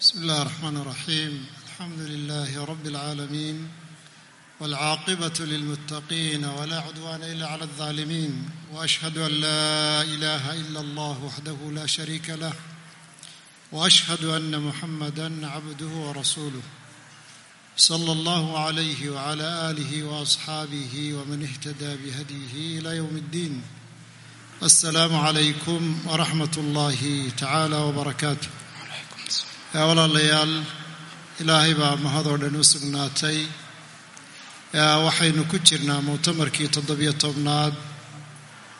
بسم الله الرحمن الرحيم الحمد لله رب العالمين والعاقبه للمتقين ولا عدوان الا على الظالمين واشهد ان لا اله الا الله وحده لا شريك له واشهد ان محمدا عبده ورسوله صلى الله عليه وعلى اله واصحابه ومن اهتدى بهديه الى يوم الدين السلام عليكم ورحمه الله تعالى وبركاته walaalayaal ilaahay baa mahadoo dhan u sugnaatay. Waxaynu ku jirnaa muctamarkii toddobiyo tobnaad.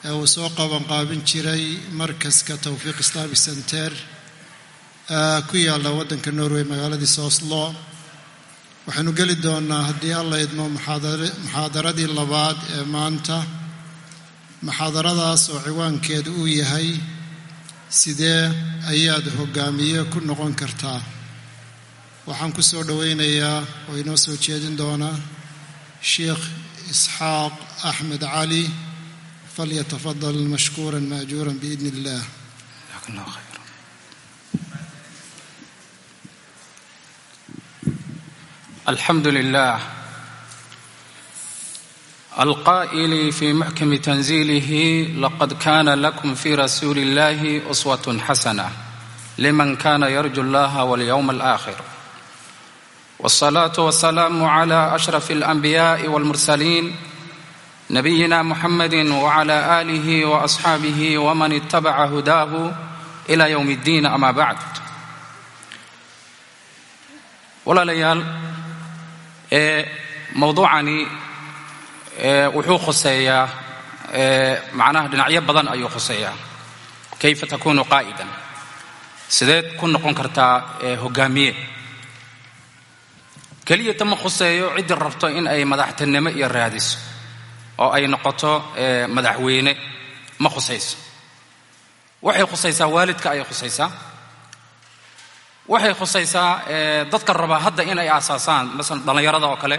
Ee uu soo qabanqaabin jiray markaska towfiiq islamic center. Ku yaalla waddanka norway magaaladiisa oslo waxaynu geli doonaa haddii alla idmo muxaadaradii labaad ee maanta. Muxaadaradaas oo ciwaankeedu uu yahay sidee ayaad hoggaamiye ku noqon kartaa? Waxaan ku soo dhowaynayaa oo inoo soo jeedin doonaa sheikh isxaaq axmed cali falyatafadal mashkuuran maajuuran biidn illaah alxamdu lilah alqaa'ili fi muxkami tanziilihi laqad kana lakum fi rasuuli illahi uswatun xasana liman kana yarju allaha walyowma alaakhir wاlsalaatu wasalaamu cla ashraf alanbiyaai walmursaliin nabiyina muxamadi wcla alihi waasxaabihi wman itabaca hudaahu ila yowm اddiin ama bacd walaalayaal mowduucani wuxuu khuseeyaa macnaha dhinacyo badan ayuu khuseeyaa. Kayfa takunu qaa'idan? Sideed ku noqon kartaa hogaamiye. Keliyata ma khuseeyo ciddii rabto in ay madaxtinimo iyo raadiso oo ay noqoto madaxweyne. Ma khusayso. Waxay khusaysaa waalidka ayay khusaysaa. Waxay khusaysaa dadka rabaa hadda inay aasaasaan masalan dhallinyarada oo kale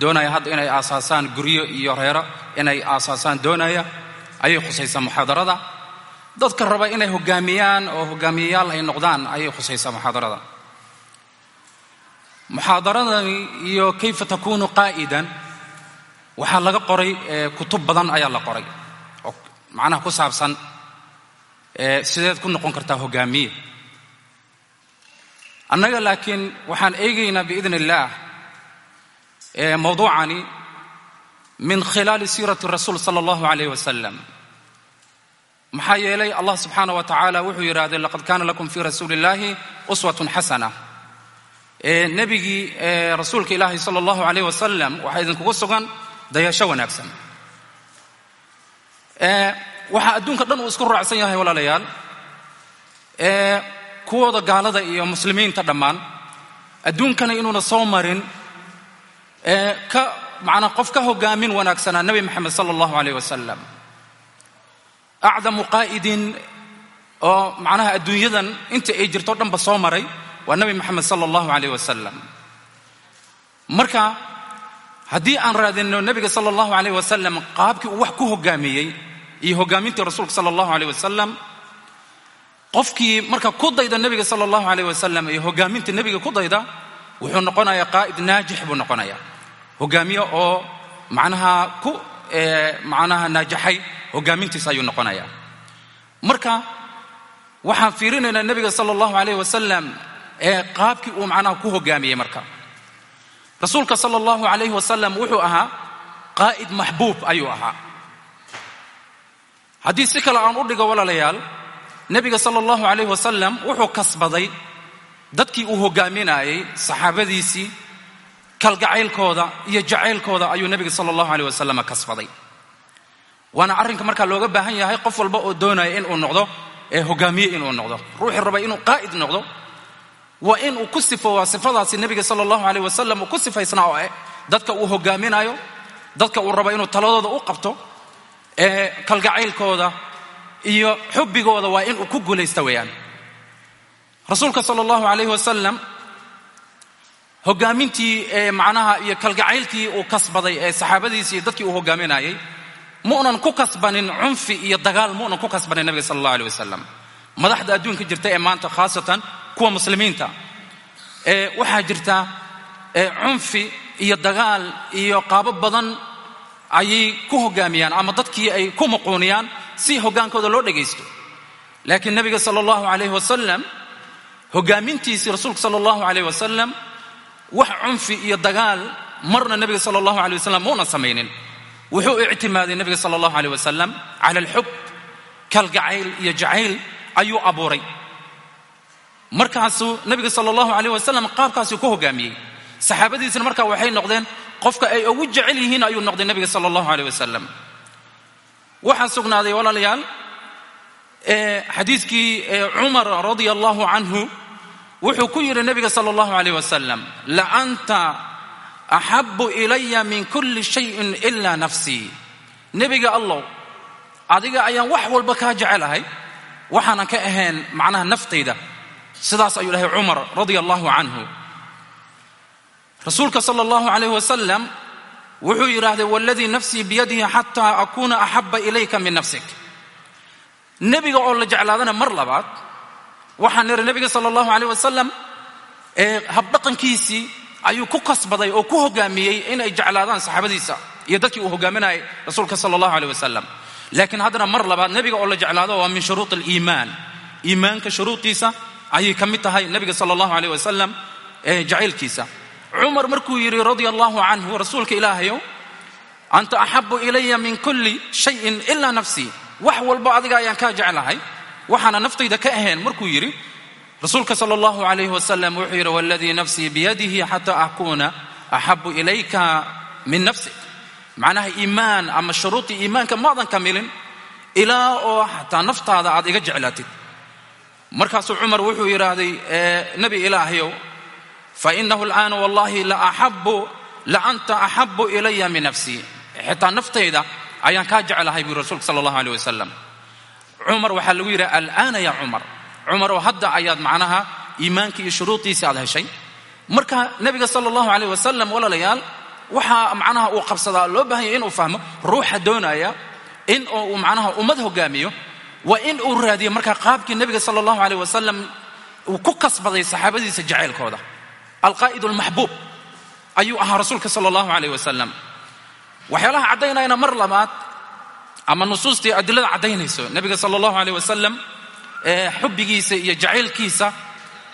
doonaya hadda inay aasaasaan guryo iyo reero inay aasaasaan doonaya ayay khusaysaa muxaadarada. Dadka raba inay hogaamiyaan oo hogaamiyeyaal ay noqdaan ayay khusaysaa muxaadarada. Muxaadaradani iyo kayfa takunu qaa'idan waxaa laga qoray kutub badan ayaa la qoray. Oo macnaha ku saabsan sideed ku noqon kartaa hogaamiye. Annaga laakiin waxaan eegaynaa biidn illaah mawduucani min khilaali siirati rasuul sala allahu alayh wasalam maxaa yeelay allah subxaana wa tacaala wuxuu yidhaahday laqad kaana lakum fii rasuuli illahi uswatun xasana. Nebigii rasuulka ilaahi sala allahu alayh wasalam waxaa idinkugu sugan dayasho wanaagsan. Waxaa adduunka dhan uu isku raacsan yahay walaalayaal. Kuwooda gaalada iyo muslimiinta dhammaan. Adduunkana inuuna soo marin manaa qof ka hogaamin wanaagsanaa nebi moxamed sala allahu alayh wasalam acdamu qaa'idin oo macnaha adduunyadan inta ay jirto dhanba soo maray waa nebi moxamed sala allahu alayh wasalam marka haddii aan raadinno nebiga sala allahu alayh wasalam qaabkii uu wax ku hogaamiyey iyo hogaamintii rasuulka sala allahu alayh wasalam qofkii marka ku dayda nebiga sala allahu alayh wasalam iyo hogaaminta nebiga ku dayda wuxuu noqonayaa qaa'id naajix buu noqonayaa hogaamiye oo macnaha ku macnaha naajaxay hogaamintiisa ayuu noqonayaa marka waxaan fiirinaynaa nebiga sala allahu alayh wasalam ee qaabkii uu macnaha ku hogaamiyey marka. Rasuulka sala allahu alayh wasalam wuxuu ahaa qaa'id maxbuub ayuu ahaa. Haddii si kale aan u dhigo walaalayaal nebiga sala allahu alayh wasalam wuxuu kasbaday dadkii uu hogaaminayey saxaabadiisii kalgacaylkooda iyo jacaylkooda ayuu nebiga sala allahu aleyh wasalam kasbaday waana arrinka markaa looga baahan yahay qof walba oo doonaya inuu noqdo ee hogaamiye inuu noqdo ruuxii raba inuu qaa'id noqdo waa inuu ku sifowaa sifadaasi nebiga sala allahu aleyh wasalam uu ku sifaysnaa oo eh dadka uu hogaaminayo dadka uu rabo inuu taladooda u qabto ee kalgacaylkooda iyo xubbigooda waa inuu ku guulaysta weeyaan. Rasuulka sala allahu alayh wasalam hogaamintii macnaha iyo kalgacaylkii uu kasbaday ee saxaabadiisii dadkii uu hogaaminayay mu'nan ku kasbanin cunfi iyo dagaal mu'nan ku kasbanin nabiga sala allah aleh wasalam madaxda adduunka jirta ee maanta khaasatan kuwa muslimiinta waxaa jirta cunfi iyo dagaal iyo qaabo badan ayay ku hogaamiyaan ama dadkii ay ku muquuniyaan si hoggaankooda loo dhegaysto laakiin nebiga sala allahu calayh wasalam hogaamintiisii rasuulka sala allahu calayh wasalam wax cunfi iyo dagaal marna nebiga sala allahu alay wasalam muuna samaynin. Wuxuu ictimaaday nebiga sala allahu aleyh wasalam cala alxub kalgacayl iyo jacayl ayuu abuuray. Markaasuu nebiga sala allahu aleyh wasalam qaabkaasuu ku hogaamiyey. Saxaabadiisna markaa waxay noqdeen qofka ay ugu jecel yihiin ayuu noqday nebiga sala allahu aleyh wasalam waxaa sugnaaday walaalayaal xadiiskii cumar radia allahu canhu wuxuu ku yidhi nebiga sala allahu aleyh wasalam laanta axabu ilaya min kulli shayin ilaa nafsii nebiga allow adiga ayaan wax walba kaa jecelahay waxaanan ka ahayn macnaha naftayda. Sidaas ayuu dhahay cumar radia allahu canhu rasuulka sala allahu alayh wasalam wuxuu yidhaahday waladii nafsii biyadihi xataa akuuna axaba ilayka min nafsik. Nebiga oo la jeclaadana mar labaad waxaan niri nebiga sala allahu aleyh wasalam habdhaqankiisii ayuu ku kasbaday oo ku hogaamiyey inay jeclaadaan saxaabadiisa iyo dadkii uu hogaaminayay rasuulka sala allahu aleyh wasalam laakiin haddana mar labaad nebiga oo la jeclaado waa min shuruud aliimaan iimaanka shuruudiisa ayay ka mid tahay nebiga sala allahu aleyh wasalam jacaylkiisa. Cumar markuu yidhi radia allahu canhu rasuulka ilaahayow anta axabu ilaya min kulli shayin ilaa nafsii wax walbo adiga ayaan kaa jeclahay waxaana naftayda ka ahayn markuu yidhi rasuulka sala allahu alayh wasalam wuxuu yidhi waladii nafsii biyadihi xataa akuuna axabu ilayka min nafsik. Macnaha iimaan ama shuruudii iimaanka maadan kamilin ilaa oo xataa naftaada aad iga jeclaatid. Markaasuu cumar wuxuu yidhaahday nebi ilaahayow fainahu al'aana wallahi laaxabu la anta axabu ilaya min nafsii xitaa naftayda ayaan kaa jeclahay buu rasuulka sala allahu aleyh wasalam cumar waxaa lagu yidhi al'aana ya cumar cumar oo hadda ayaad macnaha iimaankii iyo shuruudiisii aad heshay. Marka nebiga sala allahu aleyh wasalam walaalayaal waxaa macnaha uu qabsadaa loo baahanya inuu fahmo ruuxa doonaya in uu macnaha ummad hogaamiyo waa in uu raadiyo markaa qaabkii nebiga sala allahu aleyh wasalam uu ku kasbaday saxaabadiisa jacaylkooda. Alqaa'id almaxbuub ayuu ahaa rasuulka sala allahu aleyh wasalam waxyaalaha caddaynayana mar labaad ama nusuustii adilada caddaynayso nebiga sala allahu aleyh wasalam xubbigiisa iyo jacaylkiisa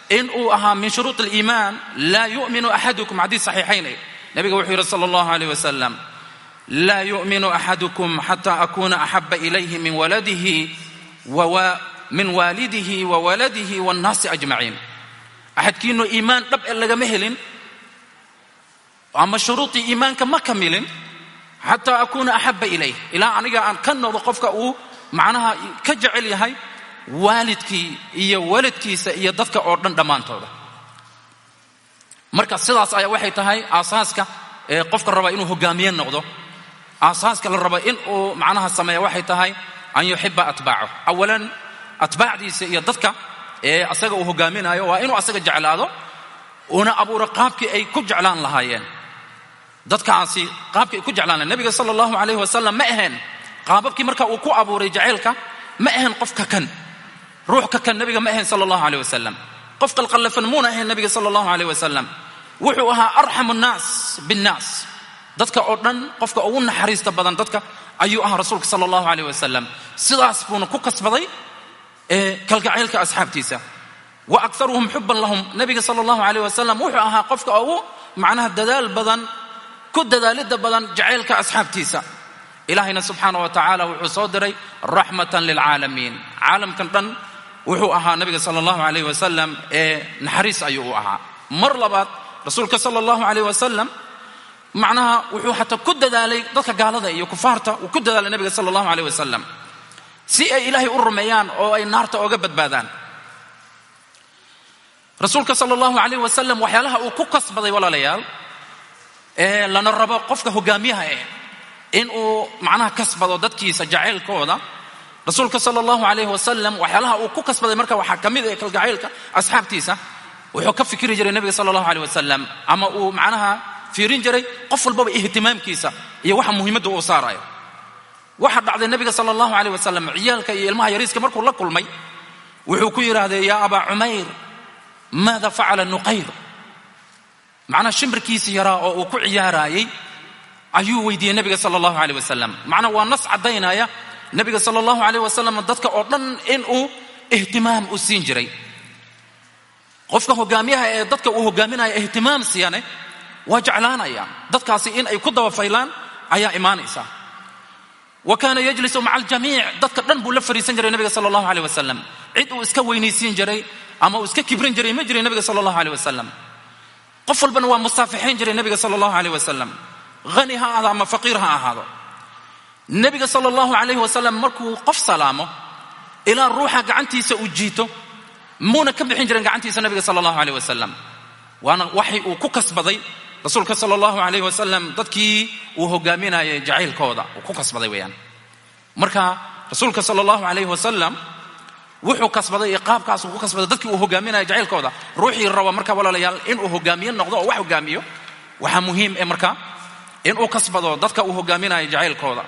in uu ahaa min shuruud aliimaan laa yu'minu axadukum xadiis saxiixayn nebiga wuxuu yidhi sala allahu aleyh wasalam laa yu'minu axadukum xataa akuuna axaba ilayhi min waladihi min waalidihi wa waladihi waannaasi ajmaciin. Axadkiinu iimaan dhab e lagama helin ama shuruudii iimaanka ma kamilin xataa akuuna axaba ilayh. Ilaa aniga aan ka noqdo qofka uu macnaha ka jecel yahay waalidkii iyo waladkiisa iyo dadka oo dhan dhammaantooda. Marka sidaas ayaa waxay tahay aasaaska ee qofka raba inuu hogaamiye noqdo. Aasaaska la raba in uu macnaha sameeya waxay tahay an yuxiba atbaacahu awalan atbaacdiisa iyo dadka ee asaga uu hogaaminayo waa inuu asaga jeclaado una abuuro qaabkii ay ku jeclaan lahaayeen dadkaasi qaabkii ay ku jeclaan lahayen nebiga sala allahu calayhi wasalam ma ahayn qaababkii marka uu ku abuuray jacaylka ma ahayn qofka kan ruux ka kan nebiga ma ahayn sala allahu aleyh wasalam qof qalqallafan muuna ahayn nebiga sala allahu aleyh wasalam wuxuu ahaa arxamu nnaas binnaas dadka oo dhan qofka ugu naxariista badan dadka ayuu ahaa rasuulka sala allahu aleyh wasalam sidaas buuna ku kasbaday kalgacaylka asxaabtiisa. Wa akaruhum xuban lahum. Nebiga sala allahu aleyh wasalam wuxuu ahaa qofka ugu macnaha dadaal badan ku dadaalidda badan jacaylka asxaabtiisa. Ilaahayna subxaana wa tacaala wuxuu soo diray raxmatan lilcaalamiin. Caalamkan dhan wuxuu ahaa nabiga sala allahu aleyh wasalam ee naxariis ayuu u ahaa. Mar labaad rasuulka sala allahu aleyh wasalam macnaha wuxuu xataa ku dadaalay dadka gaalada iyo kufaarta uu ku dadaalay nabiga sala allahu aleyh wasalam si ay ilaahay u rumeeyaan oo ay naarta oga badbaadaan. Rasuulka sala allahu aleyh wasalam waxyaalaha uu ku kasbaday walaalayaal lana rabo qofka hogaamiyaha eh in uu macnaha kasbado dadkiisa jacaylkooda. Rasuulka sala allahu alayh waxyaalaha uu ku kasbaday marka waxaa ka mid ah kalgacaylka asxaabtiisa wuxuu ka fikiri jiray nebiga sala allahu wasalam ama uu macnaha fiirin jiray qof walbaba ihtimaamkiisa iyo waxa muhiimadda uu saarayo. Waxa dhacday nebiga sala allahu wasalam ciyaalka iyo ilmaha yariiska markuu la kulmay wuxuu ku yidhaahday yaa abaa cumayr maada facala nuqayr macnaha shimbirkiisii yaraa oo uu ku ciyaaraayey ayuu weydiiyey nebiga sala allahu aleyh wasalam macnaha waa nas caddaynaya nebiga sala allahu aleyh wasalam dadka oo dhan inuu ihtimaam u siin jiray. Qofka hogaamiyaha ee dadka uu hogaaminaya ihtimaam siiyane waa jeclaanaya. Dadkaasi in ay ku dabafaylaan ayaa imaanaysa. Wa kaana yajlisu maca aljamiic dadka dhan buu la fariisan jiray nebiga sala allahu aleyh wasalam cid uu iska weynaysiin jiray ama uu iska kibrin jiray ma jiray nebiga sala allahu aleyh wasalam qof walbana waa musaafixayn jiray nebiga sala allahu aleyh wasalam hani ha ahaado ama faqiir ha ahaado. Nebiga sala allahu aleyh wasalam markuu qof salaamo ilaa ruuxa gacantiisa uu jiito muuna ka bixin jirin gacantiisa nebiga sala allahu aleyh wasalam waana waxay uu ku kasbaday rasuulka sala allahu aleyh wasalam dadkii uu hogaaminayay jacaylkooda. Uu ku kasbaday weeyaan. Marka rasuulka sala allahu aleyh wasalam wuxuu kasbaday iyo qaabkaas uu ku kasbaday dadkii uu hogaaminaya jacaylkooda. Ruuxii raba marka walaalayaal inuu hogaamiye noqdo oo wax hogaamiyo waxaa muhiim e marka inuu kasbado dadka uu hogaaminayo jacaylkooda.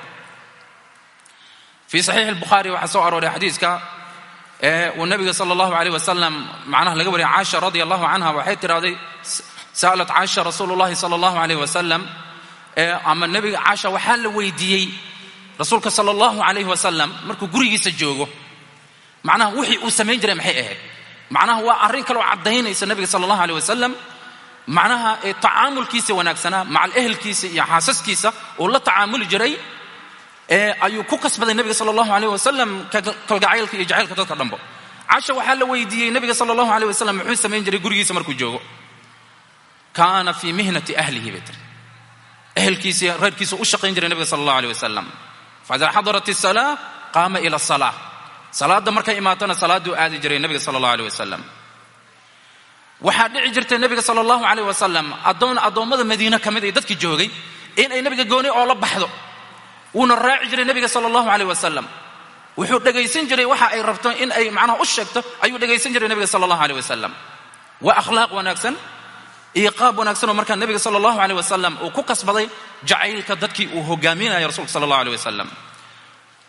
Fii saxiixi albukhaari waxaa soo arooray xadiiska uu nabiga sala allahu aleyh wasalam macnaha laga wariyay caasha radia allahu canha waxay tidhahday sa'alat caasha rasuulu llahi sala allahu aleyh wasalam ama nebiga caasha waxaa la weydiiyey rasuulka sala allahu aleyh wasalam markuu gurigiisa joogo macnaha wixii uu samayn jiray maxay ahayd? Macnaha waa arrin kaloo caddaynaysa nebiga sala allahu aleyh wasalam macnaha tacaamulkiisa wanaagsanaa macal ehelkiisa iyo xaasaskiisa uu la tacaamuli jiray ayuu ku kasbaday nebiga sala allahu aleyh wasalam kalgacaylka iyo jacaylka dadka dhanbo. Casha waxaa la weydiiyey nebiga sala allahu aleyh wasalam muxuu samayn jiray gurigiisa markuu joogo? Kaana fii mihnati ahlihi bay tiri. Ehelkiisa reerkiisa u shaqayn jiray nebiga sala allahu aleyh wasalam faidaa xadarat isalaa qaama ila asalaa salaadda markay imaatona salaadduu aadi jiray nebiga sala allahu aleyh wasalam waxaa dhici jirtay nebiga sala allahu aleyh wasalam addoon addoommada madiine ka mid ay dadkii joogay in ay nebiga gooni oo la baxdo. Wuuna raaci jiray nebiga sala allahu aleyh wasalam wuxuu dhegaysan jiray waxa ay rabto in ay macnaha u sheegto ayuu dhegaysan jiray nebiga sala allahu aleyh wasalam waa akhlaaq wanaagsan iyo qaab wanaagsan oo markaa nebiga sala allahu aleyh wasalam uu ku kasbaday jacaylka dadkii uu hogaaminayo rasuulka sala allahu aleyh wasalam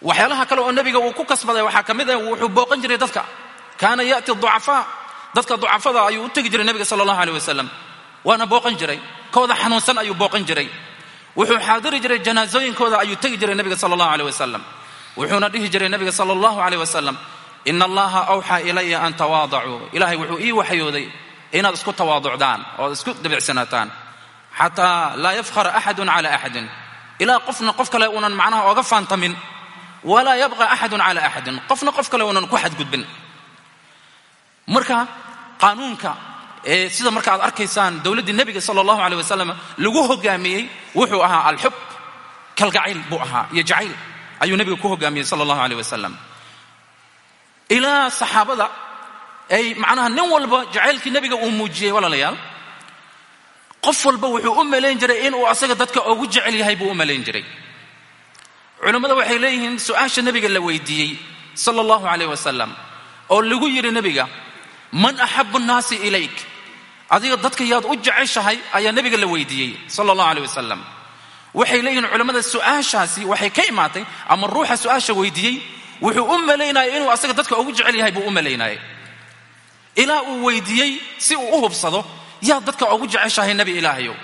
waxyaalaha kale oo nebiga uu ku kasbaday waxaa ka mid ah wuxuu booqan jiray dadka. Kaana ya'ti ducafaa dadka ducafada ayuu u tegi jiray nebiga sala allahu aleyh wasalam waana booqan jiray. Kooda xanuunsan ayuu booqan jiray. Wuxuu xaadiri jiray janaasooyinkooda ayuu tegi jiray nebiga sala allahu aleyh wasalam wuxuuna dhihi jiray nebiga sala allahu aleyh wasalam ina allaha awxaa ilaya an tawaadacuu. Ilaahay wuxuu ii waxyooday inaad isku tawaaducdaan ood isku dabicsanaataan. Xataa laa yafkhara axadun cala axadin ilaa qofna qof kale uunan macnaha ooga faantamin walaa yabqa axadun cala axadin qofna qof kale uunan ku xadgudbin. Marka qaanuunka ee sida marka aad arkaysaan dowladdii nebiga sala allahu aleyh wasalam lagu hogaamiyey wuxuu ahaa alxub kalgacayl buu ahaa iyo jacayl ayuu nebiga ku hogaamiyey sala allahu aleyh wasalam ilaa saxaabada ay macnaha nin walba jacaylkii nebiga uu muujiyey walaalayaal qof walba wuxuu u malayn jiray inuu asaga dadka ugu jecel yahay buu u malayn jiray culammada waxay leeyihiin su'aasha nebiga la weydiiyey sala allahu aleyh wasalam oo lagu yidhi nebiga man axabu nnaasi ilayk. Adiga dadka yaad u jeceshahay ayaa nebiga la weydiiyey sala allahu aleyh wasalam waxay leeyihiin culammada su'aashaasi waxay ka imaatay ama ruuxa su'aasha weydiiyey wuxuu u malaynaya inuu asaga dadka ugu jecel yahay buu u malaynayay ilaa uu weydiiyey si uu u hubsado yaad dadka ugu jeceshahay nebi ilaahayow.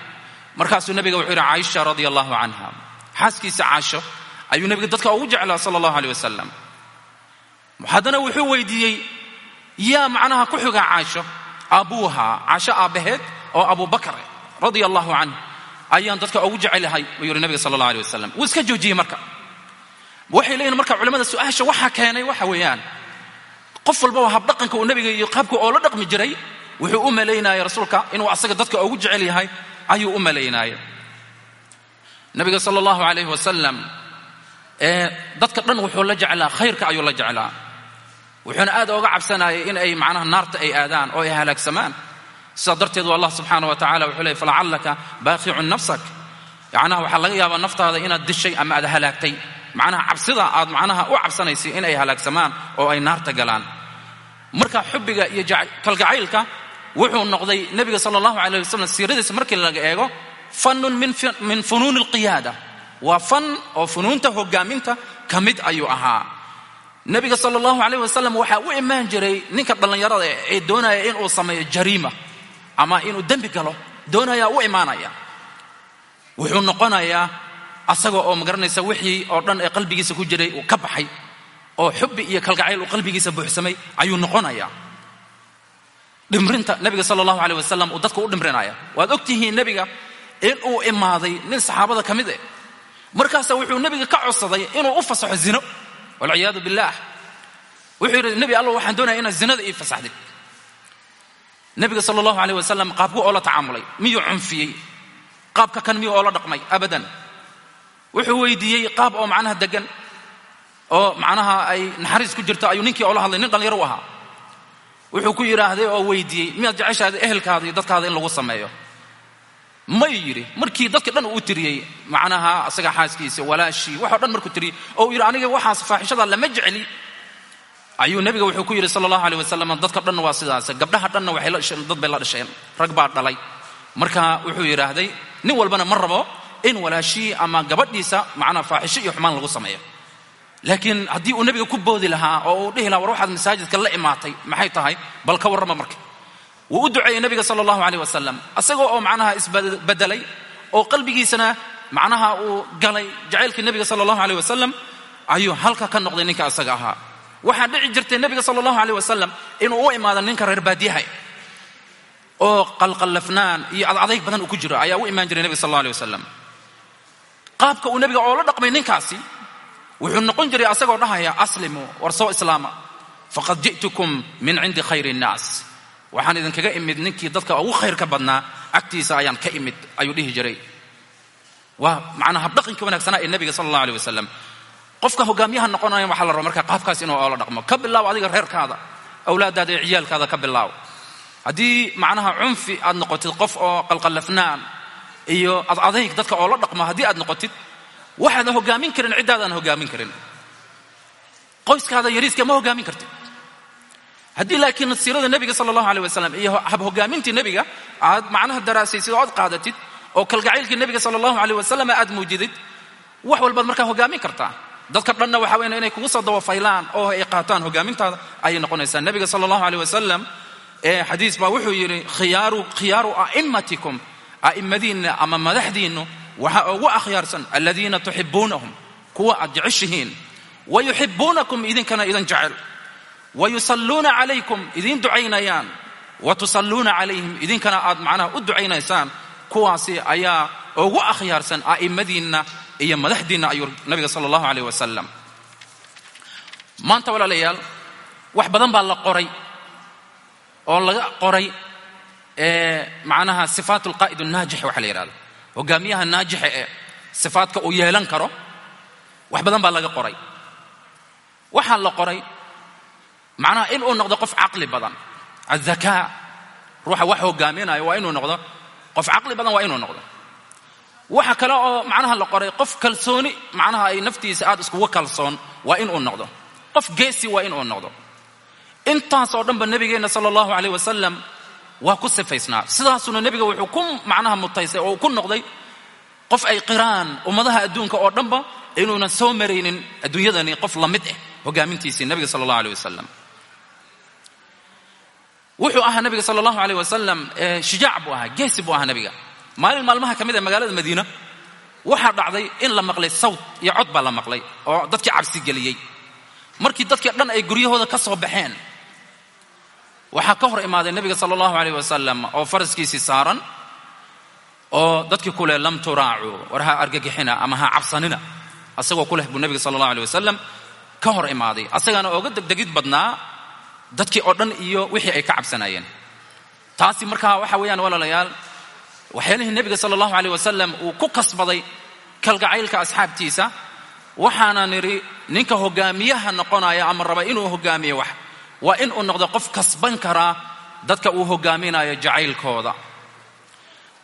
Markaasuu nebiga wuxuu yidhi caaisha radia allahu canha. Xaaskiisa caasho ayuu nebiga dadka ugu jeclaa sala allahu aleyh wasalam haddana wuxuu weydiiyey yaa macnaha ku xiga caasho abuuha caasho aabbaheed oo abubakar radia allahu canh ayaan dadka ugu jecelahay buu yidhi nebiga sala allah aleh wasalam wuu iska joojiyey marka. Waxay leeyihiin marka culamada su'aasha waxaa keenay waxa weeyaan qof walbaba habdhaqanka uu nebiga iyo qaabka oo la dhaqmi jiray wuxuu u malaynaya rasuulka inuu asaga dadka ugu jecel yahay ayuu u malaynaya nebiga sala allahu alayh dadka dhan wuxuu la jeclaa khayrka ayuu la jeclaa. Wuxuuna aad ooga cabsanayay in ay macnaha naarta ay aadaan oo ay halaagsamaan sidaa darteed u allah subxaana wa tacala wuxuu leey falacallaka baaqicun nafsak. Macnaha waxaa laga yaabaa naftaada inaad dishay ama aad halaagtay. Macnaha cabsida aad macnaha u cabsanaysay in ay halaagsamaan oo ay naarta galaan. Marka xubbiga iyo kalgacaylka wuxuu noqday nebiga sala allahu alayh wasalam siiradiisa markii laga eego fannun min funuuni alqiyaada waa fan oo funuunta hogaaminta ka mid ayuu ahaa. Nebiga sala allahu alayh wasalam waxaa u imaan jiray ninka dhallinyarada ee doonaya inuu sameeyo jariima ama inuu dembi galo doonayaa u imaanaya. Wuxuu noqonayaa asaga oo magaranaysa wixii oo dhan ee qalbigiisa ku jiray uu ka baxay oo xubbi iyo kalgacayl uu qalbigiisa buuxsamay ayuu noqonayaa dhimrinta nebiga sala allahu aleyh wasalam uu dadka u dhimrinaya. Waad og tihiin nebiga inuu imaaday nin saxaabada ka mid eh markaasa wuxuu nebiga ka codsaday inuu u fasaxo zino. Walciyaadu billaah wuxuu yidhi nebi alla waxaan doonaya inaad zinada ii fasaxdid nebiga sala allahu aleyh wasalam qaabku oo la tacaamulay miyuu cunfiyey? Qaabka kan miyuu oo dhaqmay? Abadan. Wuxuu weydiiyey qaab oo macnaha degan oo macnaha ay naxariis ku jirto ayuu ninkii oola hadlay nin dhallinyaro u ahaa. Wuxuu ku yidhaahday oo weydiiyey miyaad jeceshaada ehelkaada iyo dadkaada in lagu sameeyo may yidhi markii dadka dhan uu tiriyey macnaha asaga xaaskiisa walaashii waxoo dhan markuu tiriyey oo uu yidhi aniga waxaas faaxishada lama jecli. Ayuu nebiga wuxuu ku yidhi sala allahu aleyh wasalam dadka dhanna waa sidaas gabdhaha dhanna waxay la dad bay la dhasheen rag baa dhalay. Marka wuxuu yidhaahday nin walbana ma rabo in walaashii ama gabadhiisa macnaha faaxisho iyo xumaan lagu sameeyo. Laakiin haddii uu nebiga ku boodi lahaa oo uu dhihi lahaa war waxaad masaajidka la imaatay maxay tahay? Bal ka warrama marka wuu u duceeyey nebiga sala allahu aleyh wasalam isagoo oo macnaha isbedelay oo qalbigiisana macnaha uu galay jacaylkii nebiga sala allahu aleyh wasalam ayuu halka ka noqday ninka isaga ahaa. Waxaa dhici jirtay nebiga sala allahu aleyh wasalam inuu u imaado ninka reer baadiyaha oo qalqallafnaan iyo adadayg badan uu ku jiro ayaa u imaan jiray nebiga sal alla alay wasalam qaabka uu nebiga oo la dhaqmay ninkaasi wuxuu noqon jiray asagoo dhahaya aslimu war soo islaama. Faqad ji'tukum min cindi khayri innaas waxaan idinkaga imid ninkii dadka ugu khayrka badnaa agtiisa ayaan ka imid ayuu dhihi jiray. Waa macnaa habdhaqanka wanaagsanaa ee nebiga sala allah aleh wasalam qofka hogaamiyaha noqonaya waxaa la raba marka qaabkaas inuu oola dhaqmo. Ka bilaaw adiga reerkaada awlaadaada iyo ciyaalkaada ka bilaaw haddii macnaha cunfi aad noqotid qof oo qalqallafnaan iyo ad adayg dadka oo la dhaqmo haddii aad noqotid waxaadan hogaamin karin ciddaadaan hogaamin karin. Qoyskaada yariiska ma hogaamin kartid haddii laakiin siirada nebiga sala allahu aleh wasalam iyo hab hogaamintii nebiga aad macnaha daraasaysid oo aad qaadatid oo kalgacaylkii nebiga sala allahu aleyh wasalam aad muujidid wax walbaad markaa hogaamin kartaa. Dadka dhanna waxa weyn inay kugu soo dawafaylaan oo ay qaataan hogaamintaada ayay noqonaysaa. Nebiga sala allahu aleyh wasalam xadiis baa wuxuu yidhi khiyaaru a'immatikum a'immadiinna ama madaxdiinnu waxaa ugu akhyaarsan aladiina tuxibuunahum kuwa aad jeceshihiin. Wa yuxibuunakum idinkana idin jecel wa yusalluuna calaykum idiin ducaynayaan wa tusalluuna calayhim idinkana aad macnaha u ducaynaysaan kuwaasi ayaa ugu akhyaarsan a'immadiinna iyo madaxdiinna ayuu nabiga sala allahu aleyh wasalam maanta walaalayaal wax badan baa la qoray oo laga qoray macnaha sifaat alqaa'id annaajix waxa la yidhahdo hogaamiyaha naajixa ee sifaadka uu yeelan karo wax badan baa laga qoray. Waxaa la qoray macnaha inuu noqdo qof caqli badan. Azakaa ruuxa wax hogaaminayo waa inuu noqdo. Qof caqli badan waa inuu noqdo. Waxa kale oo macnaha la qoray qof kalsooni macnaha ay naftiisa aad iskuga kalsoon waa inuu noqdo. Qof geesi waa inuu noqdo. Intaasoo dhanba nebigeenna sala allahu aleyh wasalam waa ku sifaysnaa. Sidaasuna nebiga wuxuu ku macnaha mutaysay oo ku noqday qof ay qiraan ummadaha adduunka oo dhanba inuunan soo maraynin adduunyadani qof la mid ah hogaamintiisii nebiga sala allahu aleyh wasalam wuxuu ahaa nebiga sala allahu aleyh wasalam shijaac buu ahaa geesi buu ahaa nebiga maalin maalmaha ka mid ee magaalada madiina waxaa dhacday in la maqlay sawt iyo cod baa la maqlay oo dadkii cabsi geliyey. Markii dadkii dhan ay guryahooda ka soo baxeen waxaa ka hor imaaday nebiga sala allahu aleyh wasalam oo faraskiisii saaran oo dadkii ku leh lam turaacuu war ha argagixina ama ha cabsanina asagoo ku leh buu nebiga sala allahu aleyh wasalam ka hor imaaday. Asagaana ooga degdegid badnaa dadkii oo dhan iyo wixii ay ka cabsanaayeen taasi markaa waxa weeyaan walaalayaal waxyaalihii nebiga sala allahu aleyh wasalam uu ku kasbaday kalgacaylka asxaabtiisa waxaana nidhi ninka hogaamiyaha noqonaya ama raba inuu hogaamiyo wax waa inuu noqdo qof kasban karaa dadka uu hogaaminayo jacaylkooda.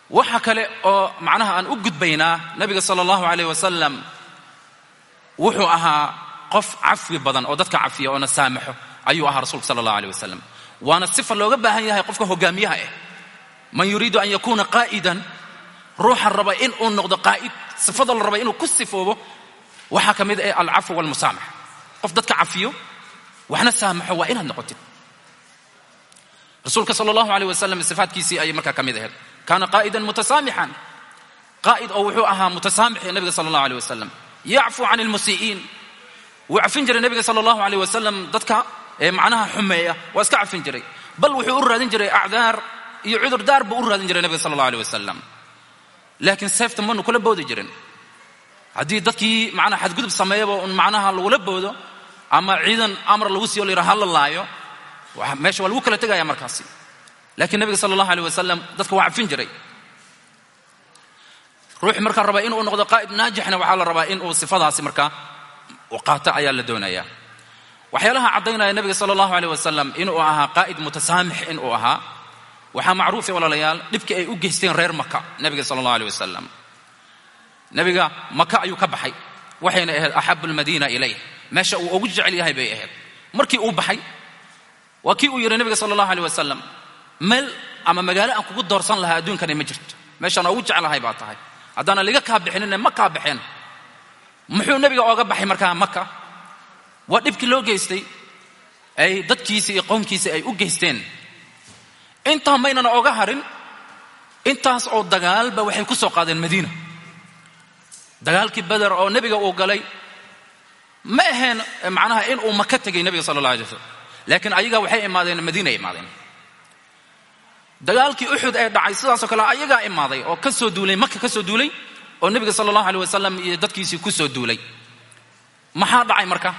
Waxa kale oo macnaha aan u gudbaynaa nebiga sala allahu aleyh wasalam wuxuu ahaa qof cafwi badan oo dadka cafiya oo na saamaxo ayuu ahaa rasuulka sala allahu aleyh wasalam waana sifa looga baahan yahay qofka hogaamiyaha ah man yuriidu an yakuuna qaa'idan ruuxa raba in uu noqdo qaa'id sifada la raba inuu ku sifoobo waxaa ka mid ah alcafw walmusaamax. Qof dadka cafiyo waxna saamaxo waa inaad noqotid. Rasuulka sala allahu aleyh wasalam sifaadkiisii ayay markaa ka mid ahayd. Kaana qaa'idan mutasaamixan. Qaa'id oo wuxuu ahaa mutasaamix nabiga sala allahu aleyh wasalam yacfu can almusii'iin wuu cafin jiray nabiga sala allahu aleyh wasalam dadka ee macnaha xumeeya waa iska cafin jiray. Bal wuxuu u raadin jiray acdaar iyo cudurdaar buu u raadin jiray nabiga sala allahu aleyh wasalam laakiin seefta manu kula boodi jirin. Haddii dadkii macnaha xadgudub sameeyaba un macnaha lagula boodo ama ciidan amar lagu siiyo layidhaha hala laayo meesha waa lagu kala tegaya markaasi. Laakiin nabiga sala allahu aleyh wasalam dadka waa cafin jiray. Ruuxi markaa raba inuu noqdo qaa'id naajixna waxaa la rabaa inuu sifadaasi markaa qaato ayaa la doonaya waxyaalaha caddaynaya nabiga sala allahu aleyh wasalam inuu ahaa qaa'id mutasaamix inuu ahaa waxaa macruufa walaalayaal dhibkii ay u geysteen reer maka nabiga sala allahu aleyh wasalam nabiga maka ayuu ka baxay waxayna ahayd axabu lmadiina ilayh. Meesha uu ugu jecel yahay bay ahayd. Markii uu baxay waa kii uu yidhi nabiga sala allahu aleyh wasalam meel ama magaalo aan kugu doorsan lahaa adduunkani ma jirto meeshaan ugu jeclahay baa tahay. Haddaana liga kaa bixinine ma kaa baxeen muxuu nebiga ooga baxay markaa maka waa dhibkii loo geystay? Ay dadkiisi iyo qownkiisi ay u geysteen? Intaa maynana oga harin intaas oo dagaalba waxay ku soo qaadeen madiina. Dagaalkii beder oo nebiga uu galay ma ahayn macnaha inuu maka tegay nebiga sala allah alay slam laakiin ayagaa waxay imaadeen madiina ay imaadeen. Dagaalkii uxud ee dhacay sidaasoo kale ayagaa imaaday oo ka soo duulay maka ka soo duulay oo nebiga sala allahu aleyh wasalam iyo dadkiisii ku soo duulay. Maxaa dhacay marka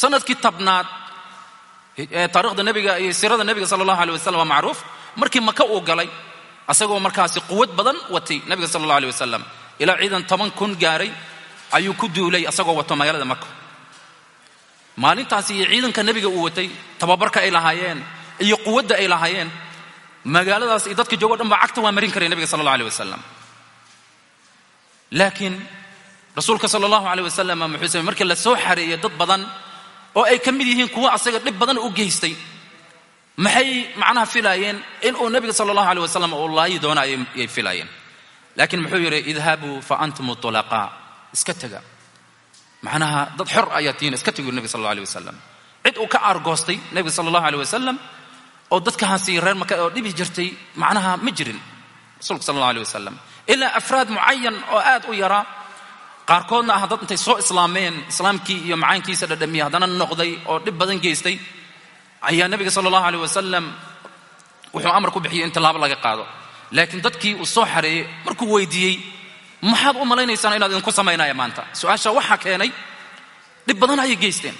sannadkii tabnaad taarikhda nebiga iyo siirada nebiga sala allahu wasalam waa macruuf. Markii maka uu galay asagoo markaasi quwad badan watay nebiga sala allahu aleyh wasalam ilaa ciidan toban kun gaaray ayuu ku duulay asagoo wato magaalada maka maalintaasi iyo ciidanka nebiga uu watay tababarka ay lahaayeen iyo quwadda ay lahaayeen magaaladaas iyo dadka joogo dhan baa cagta waa marin karay nebiga sala allah aleh wasalam laakiin rasuulka sala allahu aleyh wasalam muxuu samey markii la soo xareeyey dad badan oo ay ka mid yihiin kuwa asaga dhib badan u geystay. Maxay macnaha filaayeen inuu nebiga sala allahu aleyh wasalam uu laayi doono ayay filaayeen. Laakiin muxuu yidhi idhabuu fa antum tulaqaa iska tega macnaha dad xor ayaa tihiin iska tegu nebiga sal alla aleh wasalam cid uu ka aargoostay nebiga sala allahu aleh wasalam oo dadkaasi reer maka oo dhibi jirtay macnaha ma jirin. Rasuulka sala allah aleh wasalam ilaa afraad mucayan oo aad u yaraa qaarkoodna ah dad intay soo islaameen islaamkii iyo macaankiisa dhadhamiya haddana noqday oo dhib badan geystay ayaa nebiga sala allahu aleh wasalam wuxuu amar ku bixiyey in tallaabo laga qaado. Laakiin dadkii uu soo xareeyey markuu weydiiyey maxaad u malaynaysaan inaad idinku samaynaya maanta? Su'aasha waxaa keenay dhib badan ayay geysteen.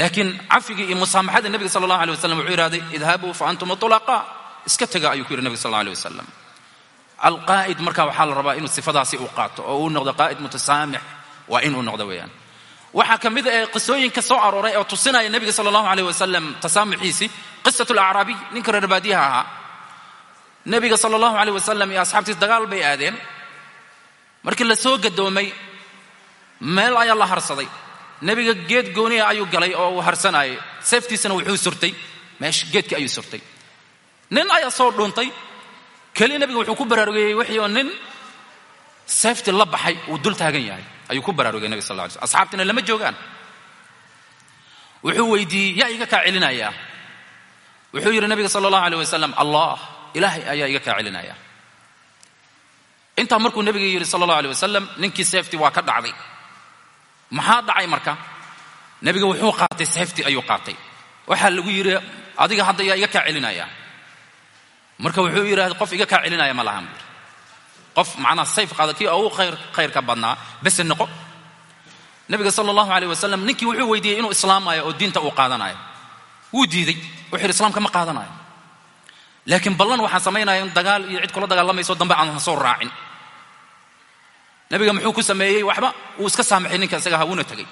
Laakiin cafigii iyo musaamaxadii nebiga sala allahu aleh wasalam wuxuu yidhahday idhabuu fa antum tulaqaa iska tega ayuu ku yidhi nebiga sal alla aleh wasalam alqaa'id marka waxaa la rabaa inuu sifadaasi uu qaato oo uu noqdo qaa'id mutasaamix waa inuu noqdo weeyaan. Waxaa ka mid ah qisooyinka soo arooray oo tusinaya nebiga sala allahu aleyh wasalam tasaamuxiisii qisat alacraabiy ninka reer baadiyaha ahaa. Nebiga sala allahu aleyh wasalam iyo asxaabtiis dagaal bay aadeen. Markii la soo gadoomay meel ayaa la harsaday. Nebiga geed gooniya ayuu galay oo uu harsanayay. Seeftiisana wuxuu surtay. Meesha geedkii ayuu surtay. Nin ayaa soo dhuuntay keli nebiga wuxuu ku baraarugeyey wixii oo nin seeftii la baxay uu dul taagan yahay. Ayuu ku baraarugay nebiga sal lla alay asxaabtina lama joogaan. Wuxuu weydiiyey yaa iga kaa celinayaa wuxuu yidhi nebiga sala allahu aleyh wasalam allah ilaahay ayaa iga kaa celinaya. Intaa markuu nebiga yidhi sala allahu aleh wasalam ninkii seeftii waa ka dhacday. Maxaa dhacay marka? Nebiga wuxuu qaatay seeftii ayuu qaatay. Waxaa lagu yidhi adiga hadda yaa iga kaa celinaya marka wuxuu yidhahda qof iga kaa celinaya ma lahan. Buuri qof macnaha sayf qaada kii ugu khayr khayrka badnaa bese noqo. Nebiga sala allahu aleyh wasalam ninkii wuxuu weydiiyey inuu islaamayo oo diinta uu qaadanayo. Wuu diiday. Wuxuu yidhi islaamka ma qaadanayo. Laakiin ballan waxaan samaynaya in dagaal iyo cid kula dagaalamayso dambe aan soo raacin. Nebiga muxuu ku sameeyey waxba wuu iska saamaxay ninka isaga ha wuuna tegey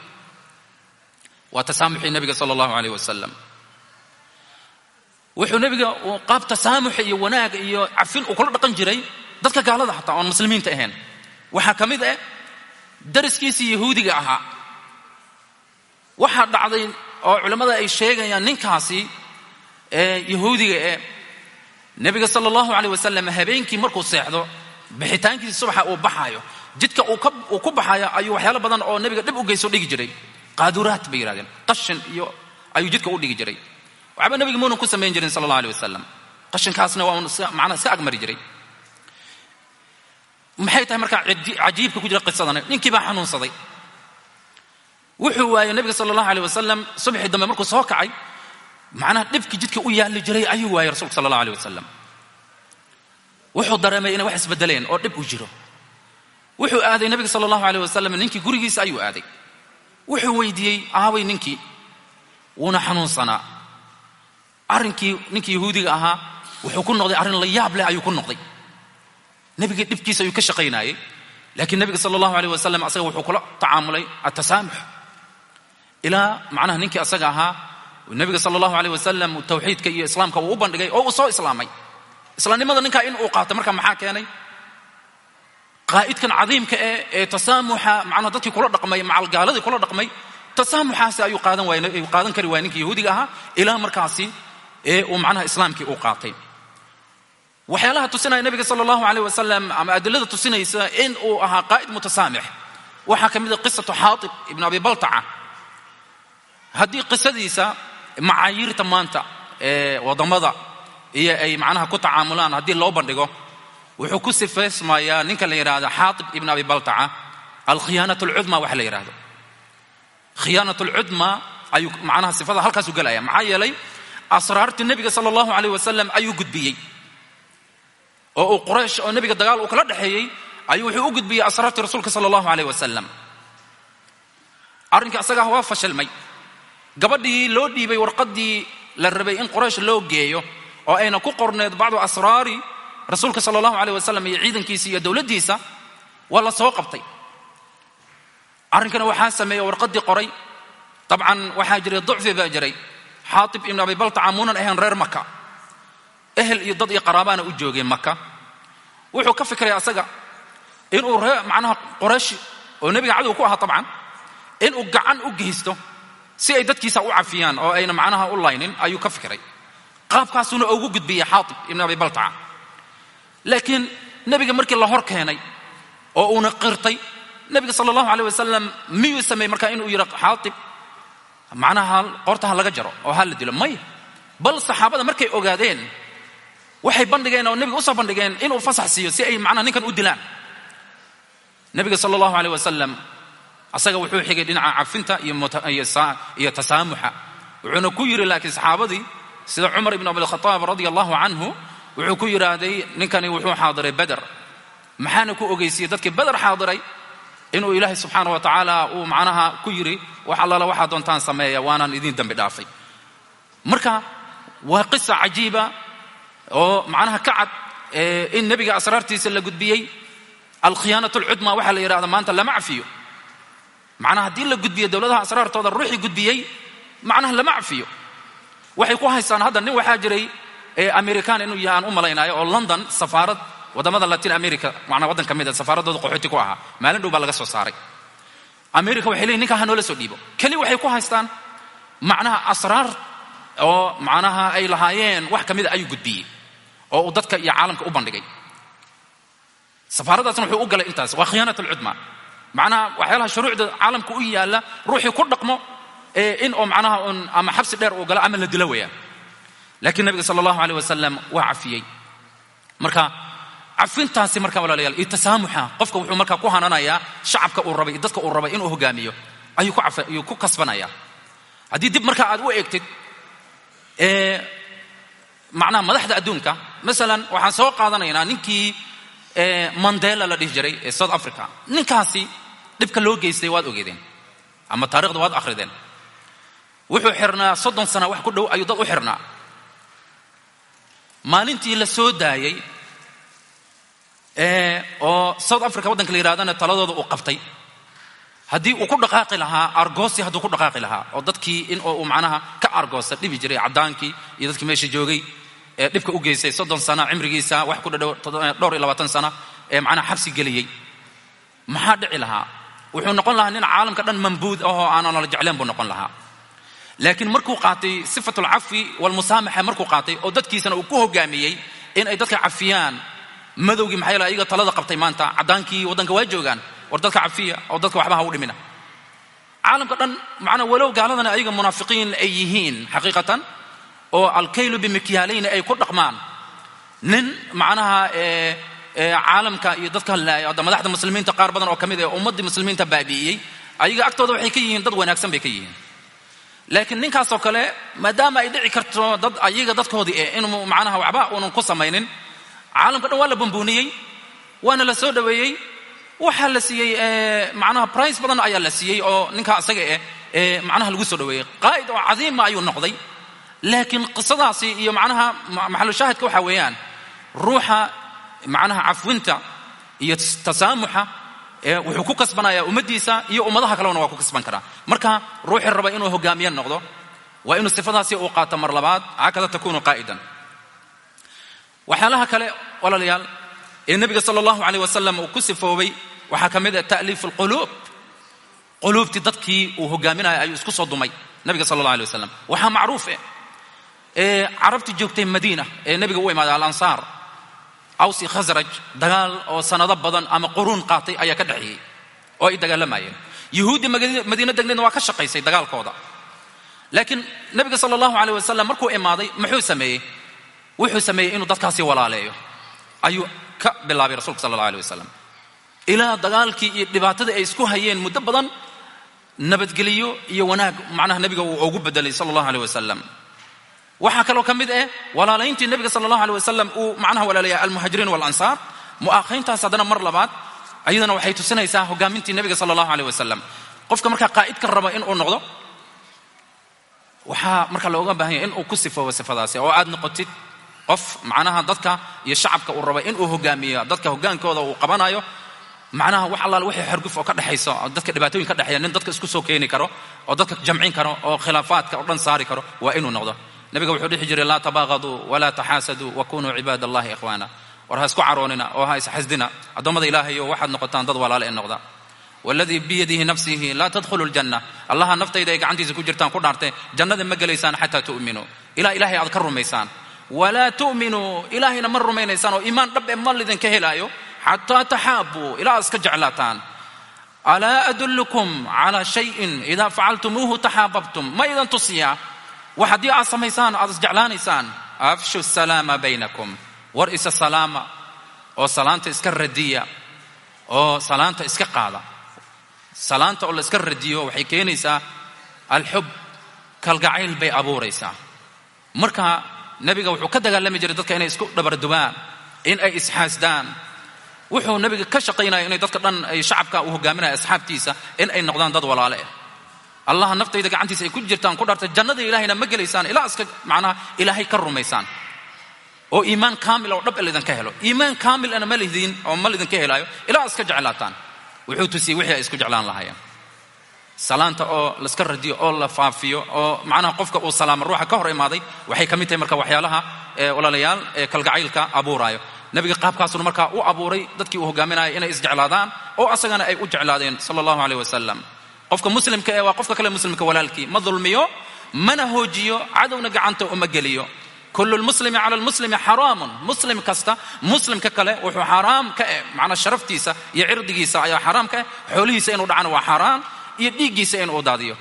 waa tasaamuxii nebiga sala allahu aleyh wasalam wuxuu nebiga qaab tasaamuxa iyo wanaag iyo cafin uu kula dhaqan jiray. Dadka gaalada xataa oon muslimiinta ahayn. Waxaa ka mid ah dariskiisii yahuudiga ahaa. Waxaa dhacday oo culammada ay sheegayaan ninkaasi ee yahuudiga ee nebiga sala allahu aleyh wasalam habeenkii markuu seexdo bixitaankiisi subaxa uu baxaayo. Jidka uu ku baxayo ayuu waxyaalo badan oo nebiga dhib u geyso dhigi jiray. Qaaduraat bay yidhahdeen qashin iyo ayuu jidka u dhigi jiray waxba nebiga muunan ku samayn jirin sala allah aleh wasalam qashinkaasna waa macnaa iska agmari jiray. Maxay tahay markaa cajiibka ku jira qisadan ninkii baa xanuunsaday. Wuxuu waayey nebiga sala allahu aleyh wasalam subaxii dambe markuu soo kacay macnaha dhibkii jidka u yaalli jiray ayuu waayey rasulka sala allahu aleyh wasalam wuxuu dareemay inay wax isbedeleen oo dhib u jiro. Wuxuu aaday nebiga sala allahu aleyh wasalam ninkii gurigiisa ayuu aaday. Wuxuu weydiiyey aaway ninkii wuuna xanuunsanaa arrinkii ninkii yahuudiga ahaa wuxuu ku noqday arrin la yaab leh ayuu ku noqday. Nebigii dhibkiisa ayuu ka shaqaynaayey laakiin nebiga sala allahu aleyh wasalam asaga wuxuu kula tacaamulay atasaamux ilaa macnaha ninkii asaga ahaa nebiga sala allahu aleyh wasalam tawxiidka iyo islaamka uu u bandhigay oo uu soo islaamay. Islaamnimada ninkaa in uu qaato marka maxaa keenay? Qaa'idkan cadiimka eh ee tasaamuxa macnaha dadkii kula dhaqmay macalgaaladii kula dhaqmay tasaamuxaasi ayuu qaadan waay ayuu qaadan kari waaya ninkii yahuudiga ahaa ilaa markaasi ee uu macnaha islaamkii uu qaatay. Waxyaalaha tusinaya nebiga sala allahu aleyh wasalam ama adilada tusinaysa in uu ahaa qaa'id mutasaamix. Waxaa ka mid a qisatu xaatib ibn abi baltaca. Haddii qisadiisa macaayiirta maanta ee waddamada iyo ay macnaha ku tacaamulaan haddii loo bandhigo wuxuu ku sifaysmayaa ninka la yidhaahdo xaatib ibn abi baltaca alkhiyaanat alcudma waxa la yidhahdo khiyaanat alcudma ayuu macnaha sifada halkaasuu gelaya maxaa yeelay asraartii nebiga sala allahu aleyh wasalam ayuu gudbiyey. Oo uu quraysh oo nebiga dagaal uu kala dhexeeyey ayuu wuxuu u gudbiyey asraartii rasuulka sala allahu aleyh wasalam arrinkii asagaa waa fashilmay gabadhii loo dhiibay warqaddii la rabay in quraysh loo geeyo oo ayna ku qorneed bacdu asraari rasuulka sala allahu aleyh wasalam iyo ciidankiisa iyo dowladdiisa waa la soo qabtay. Arrinkana waxaa sameeyey warqaddii qoray. Dabcan waxaa jiray ducfi baa jiray xaatib ibn abi baltaca muunan ahayn reer maka ehel iyo dad iyo qaraabaana u joogeen maka wuxuu ka fikray asaga inuu ree macnaha qoraysh oo nebiga cadow ku ahaa dabcan inuu gacan u geysto si ay dadkiisa u cafiyaan oo ayna macnaha u laynin ayuu ka fikray. Qaabkaasuuna ugu gudbiyey xaatib ibn abi baltaca laakiin nebiga markii la hor keenay oo uuna qirtay nebiga sala allahu aleyh wasalam miyuu sameeyey markaa inuu yidhi xaatib macnaha qoorta ha laga jaro oo ha la dilo maya bal saxaabada markay ogaadeen waxay bandhigeen oo nebiga u soo bandhigeen inuu fasax siiyo si ay macnaha ninkan u dilaan. Nebiga sala allahu aleyh wasalam asaga wuxuu xigay dhinaca cafinta iyo tasaamuxa. Wuxuuna ku yidhi laakiin saxaabadii sida cumar ibn abilkhataab radia allahu canhu wuxuu ku yidhaahday ninkani wuxuu xaadiray beder maxaana ku ogeysiyey dadkii beder xaadiray inuu ilaahay subxaana wa tacaala uu macnaha ku yidhi wax allaala waxaa doontaan sameeya waanaan idiin dambi dhaafay. Marka waa qisa cajiiba oo macnaha ka cad in nebiga asraartiisa la gudbiyey alkhiyaanat alcudma waxaa la yidhahda maanta lama cafiyo macnaha haddii la gudbiyo dowladaha asraartooda ruuxii gudbiyey macnaha lama cafiyo waxay ku haystaan hadda nin waxaa jiray american inuu yahaan u malaynayo oo london safaarad waddamada latin america macnaa waddan ka mid a safaaradooda qaxooti ku ahaa maalin dhow laga soo saaray. America waxay leeyihiin ninkaa ha soo dhiibo. Keli waxay ku haystaan macnaha asraar oo macnaha ay lahaayeen wax ka mida ayuu gudbiyey oo uu dadka iyo caalamka u bandhigay. Safaaraddaasna wuxuu u galay intaas waa khiyaanat alcudma macnaha waxyaalaha shuruucda caalamka u yaalla ruuxii ku dhaqmo in oo macnaha un ama xabsi dheer uu galo ama la dilo weeyaan. Laakiin nabiga sala allahu aleyh wasalam waa cafiyey. Marka cafintaasi marka walaalayaal iyo tasaamuxa. Qofka wuxuu markaa ku hananayaa shacabka uu rabay iyo dadka uu rabay inuu hogaamiyo ayuu ku kasbanaya. Haddii dib marka aad u eegtid macnaha madaxda adduunka masalan waxaan soo qaadanaynaa ninkii mandela la dhihi jiray ee south africa. Ninkaasi dhibka loo geystay waad ogeedeen ama taarikhda waad akhrideen. Wuxuu xirnaa soddon sana wax ku dhow ayuu dad u xirnaa. Maalintii la soo daayey oo south africa waddanka la yidhahdana taladooda uu qabtay. Haddii uu ku dhaqaaqi lahaa argoosi hadduu ku dhaqaaqi lahaa oo dadkii in uu macnaha ka argoosa dhibi jiray caddaankii iyo dadkii meesha joogay ee dhibka u geystay soddon sana cimrigiisa wax ku dhadhow dhowr iyo labaatan sana ee macnaha xabsi geliyey. Maxaa dhici lahaa? Wuxuu noqon lahaa nin caalamka dhan mambuud ahoo aanan la jecleen buu noqon lahaa. Laakiin markuu qaatay sifat alcafi walmusaamaxa markuu qaatay oo dadkiisana uu ku hogaamiyey in ay dadka cafiyaan madowgii maxaa yeele ayaga talada qabtay maanta? Caddaankii waddanka waa joogaan. War dadka cafiya oo dadka waxba ha u dhimina. Caalamka dhan macnaa walow gaaladana ayaga munaafiqiin ay yihiin xaqiiqatan oo alkaylu bimikyaalayn ay ku dhaqmaan. Nin macnaha caalamka iyo dadka hadda madaxda muslimiinta qaar badan oo ka mid ah ummaddii muslimiinta baabi'iyey ayaga agtooda waxay ka yihiin dad wanaagsan bay ka yihiin. Laakiin ninkaasoo kale maadaama ay dhici karto dad ayaga dadkoodii eh inuu macnaha waxba uunan ku samaynin caalamka dhan waa la bambuuniyey waana la soo dhoweeyey waxaa la siiyey macnaha price badan ayaa la siiyey oo ninkaa isaga eh ee macnaha lagu soo dhoweeyey qaa'id oo cadiima ayuu noqday. Laakiin qisadaasi iyo macnaha maxalu shaahidka waxaa weeyaan ruuxa macnaha cafwinta iyo tasaamuxa wuxuu ku kasbanayaa ummaddiisa iyo ummadaha kalena waa ku kasban karaa. Marka ruuxii raba inuu hogaamiye noqdo waa inuu sifadaasi uu qaato mar labaad hakada takunu qaa'idan waxyaalaha kale walaalayaal ee nebiga sala allahu aleyh wasalam uu ku sifoobay waxaa ka mid ah ta'liif alquluub quluubtii dadkii uu hogaaminaya ayuu isku soo dumay nebiga sala allah alay wasalam waxaa macruuf eh ee carabtii joogtay madiina ee nebiga u imaaday alansaar. Awsi khasraj dagaal oo sanado badan ama quruun qaatay ayaa ka dhexeeyey oo ay dagaalamayeen. Yuhuuddii madiino degneedna waa ka shaqaysay dagaalkooda. Laakiin nebiga sala allahu aleyh wasalam markuu imaaday muxuu sameeyey wuxuu sameeyey inuu dadkaasi walaaleeyo. Ayuu ka bilaabay rasulka sala allah aleh wasalam ilaa dagaalkii iyo dhibaatadii ay isku hayeen muddo badan nabadgeliyo iyo wanaag macnaha nebiga uu ugu bedelay sala allahu aleh wasalam waxaa kaloo ka mid ah walaalayntii nebiga sala allahu aleh wasalam uu macnaha walaalaya almuhaajiriin walansaar. Mu'aakhayntaas haddana mar labaad ayadana waxay tusinaysaa hogaamintii nebiga sala allahu aleh wasalam qofka markaa qaa'idka raba inuu noqdo waxaa markaa looga baahan yahay inuu ku sifoobo sifadaasi oo aad noqotid qof macnaha dadka iyo shacabka uu raba inuu hogaamiyo dadka hogaankooda uu qabanayo macnaha wax allaal wixii xorguf oo ka dhexayso dadka dhibaatooyin ka dhexeeya nin dadka isku soo keeni karo oo dadka jamcin karo oo khilaafaadka oo dhan saari karo waa inuu noqdo. Nabiga wuxuu dhihi jiray laa tabaaqaduu walaa taxaasaduu wakunuu cibaad allahi ikhwaana. War ha isku caroonina oo ha isxasdina addoommada ilaahayo waxaad noqotaan dad walaale ee noqda. Waladii biyadihi nafsihi laa tadkhulu ljanna. Allaha naftayda ay gacantiisa ku jirtaan ku dhaartee jannada ma gelaysaan xataa tu'minuu ilaa ilahay aad ka rumaysaan walaa tu'minuu ilaahayna ma rumaynaysaan oo iimaan dhab ee ma lidinka helaayo xataa taxaabuu ilaa iska jeclaataan. Alaa adullukum calaa shayin idaa facaltumuuhu taxaababtum. Ma idan tusiyaa wax haddii aad samaysaan aad isjeclaanaysaan afshu salaama baynakum. War isa salaama oo salaanta iska radiya oo salaanta iska qaada. Salaanta oo la iska radiyo waxay keenaysaa alxub kalgacayl bay abuuraysaa. Marka nebiga wuxuu ka dagaalami jiray dadka inay isku dhabardubaan in ay isxaasdaan. Wuxuu nebiga ka shaqaynaya inay dadka dhan ay shacabka uu hogaaminaya asxaabtiisa in ay noqdaan dad walaale. Ah allaha naftayda gacantiisa ay ku jirtaan ku dhartay jannada ilaahayna ma gelaysaan ilaa iska macnaha ilaahay ka rumaysaan. Oo iimaan kaamil oo dhab lidinka helo. Iimaan kaamilana ma lidin oo ma lidinka helaayo ilaa iska jeclaataan. Wuxuu tusiyey wixii ay isku jeclaan lahaayeen salaanta oo laiska radiyo oo la faafiyo oo macnaha qofka uu salaamo ruuxa ka hor imaaday waxay ka mid tahay marka waxyaalaha walaalayaal ee kalgacaylka abuuraayo. Nebiga qaabkaasuna markaa u abuuray dadkii uu hogaaminaya inay isjeclaadaan oo asagana ay u jeclaadeen sala allahu aleyh wasalam qofka muslimka ee waa qofka kale muslimka walaalkii ma dulmiyo mana hoojiyo cadowna gacanta uma geliyo. Kulu lmuslimi cala lmuslimi xaraamun. Muslim kasta muslimka kale wuxuu xaaraam ka eh macnaa sharaftiisa iyo cirdigiisa ayaa xaaraam ka eh xoolihiisa inuu dhacana waa xaaraan iyo dhiiggiisa inuu daadiyo.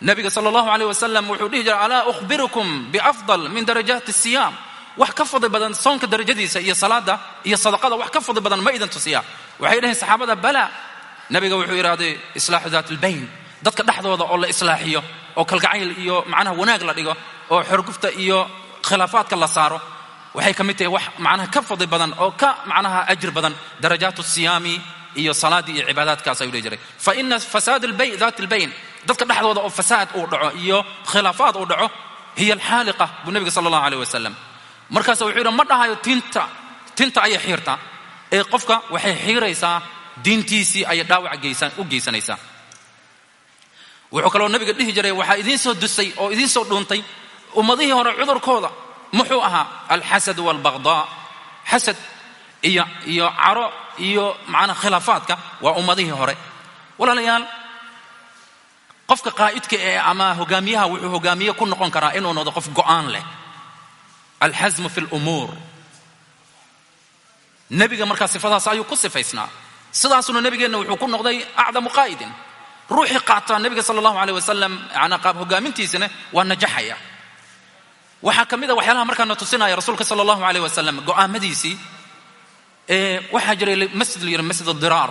Nabiga sala allahu aleyh wasalam wuxuu dhihi jiray alaa ukhbirukum biafdal min darajaati siyaam. Wax ka fadli badan soonka darajadiisa iyo salaada iyo sadaqada wax ka fadli badan ma idin tusiya waxay dhaheen saxaabada bala. Nabiga wuxuu yidhahday islaaxu daat albayn dadka dhexdooda oo la islaaxiyo oo kalgacayl iyo macnaha wanaag la dhigo oo xorgufta iyo khilaafaadka la saaro waxay ka mid tahay wax macnaha ka fadli badan oo ka macnaha ajir badan. Darajaatu siyaami iyo salaadii iyo cibaadaadkaas ayuu dhihi jiray fa ina fasaad daat albayn dadka dhexdooda oo fasaad uu dhaco iyo khilaafaad uu dhaco hiya alxaaliqa buu nebiga sala allahu aleyh wasalam markaas wuxuu yidhi ma dhahayo tinta tinta ayay xiirtaa. Ee qofka waxay xiiraysaa diintiisii ayay dhaawac u geysanaysaa. Wuxuu kaloo nabiga dhihi jiray waxaa idiin soo dusay oo idiin soo dhuuntay ummadihii hore cudurkooda. Muxuu ahaa alxasad waalbaqdaa xasad iyo iyo caro iyo macnaa khilaafaadka waa ummadihii hore. Walaalayaal qofka qaa'idka ee ama hogaamiyaha wuxuu hogaamiye ku noqon karaa inuu noqdo qof go'aan leh. Alxasmu fi lumuur nebiga markaa sifadaas ayuu ku sifaysnaa. Sidaasuna nebigeenna wuxuu ku noqday acdamu qaa'idin. Ruuxii qaataa nebiga sala allahu aleyh wasalam yanaa qaab hogaamintiisana waa najaxaya. Waxaa ka mid a waxyaalaha markaana tusinaya rasuulka sala allahu aleyh wasalam go'aamadiisii waxaa jiray masjid la yidhi masjid diraar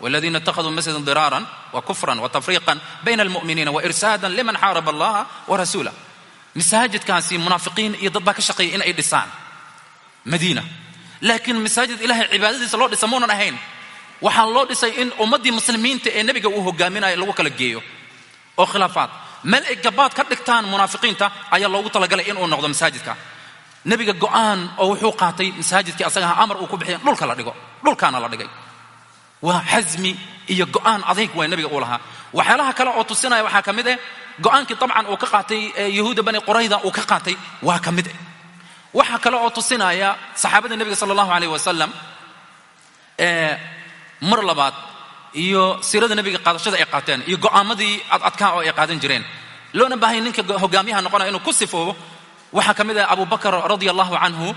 wladiina اtakhaduu masjida diraaran wakufran watafriiqan bayna اlmu'miniina wairsaadan liman xaarab allaha warasuula masaajidkaasi munaafiqiin iyo dad baa ka shaqeeyay in ay dhisaan madiina laakiin masaajid ilahay cibaadadiisa loo dhisa maunan ahayn waxaa loo dhisay in ummaddii muslimiinta ee nebiga uu hogaaminayo lagu kala geeyo oo khilaafaad meel ay gabaad ka dhigtaan munaafiqiinta ayaa loogu talagalay inuu noqdo masaajidka nebiga go'aan oo wuxuu qaatay masaajidkii asagaha amar uu ku bixiya dhulka la dhigo dhulkaana la dhigay. Waa xasmi iyo go'aan adayg waa nebiga uu lahaa. Waxyaalaha kale oo tusinaya waxaa ka mid eh go'aankii dabcan uu ka qaatay yahuuda bani qurayda uu ka qaatay waa ka mid eh. Waxaa kale oo tusinaya saxaabada nebiga sala allahu aleyh wasalam mar labaad iyo siirada nebiga qaadashada ay qaateen iyo go'aamadii adadkaa oo ay qaadan jireen. Loona baahanya ninka hogaamiyaha noqonaya inuu ku sifoobo waxaa ka mid ah abu bakar radia allahu canhu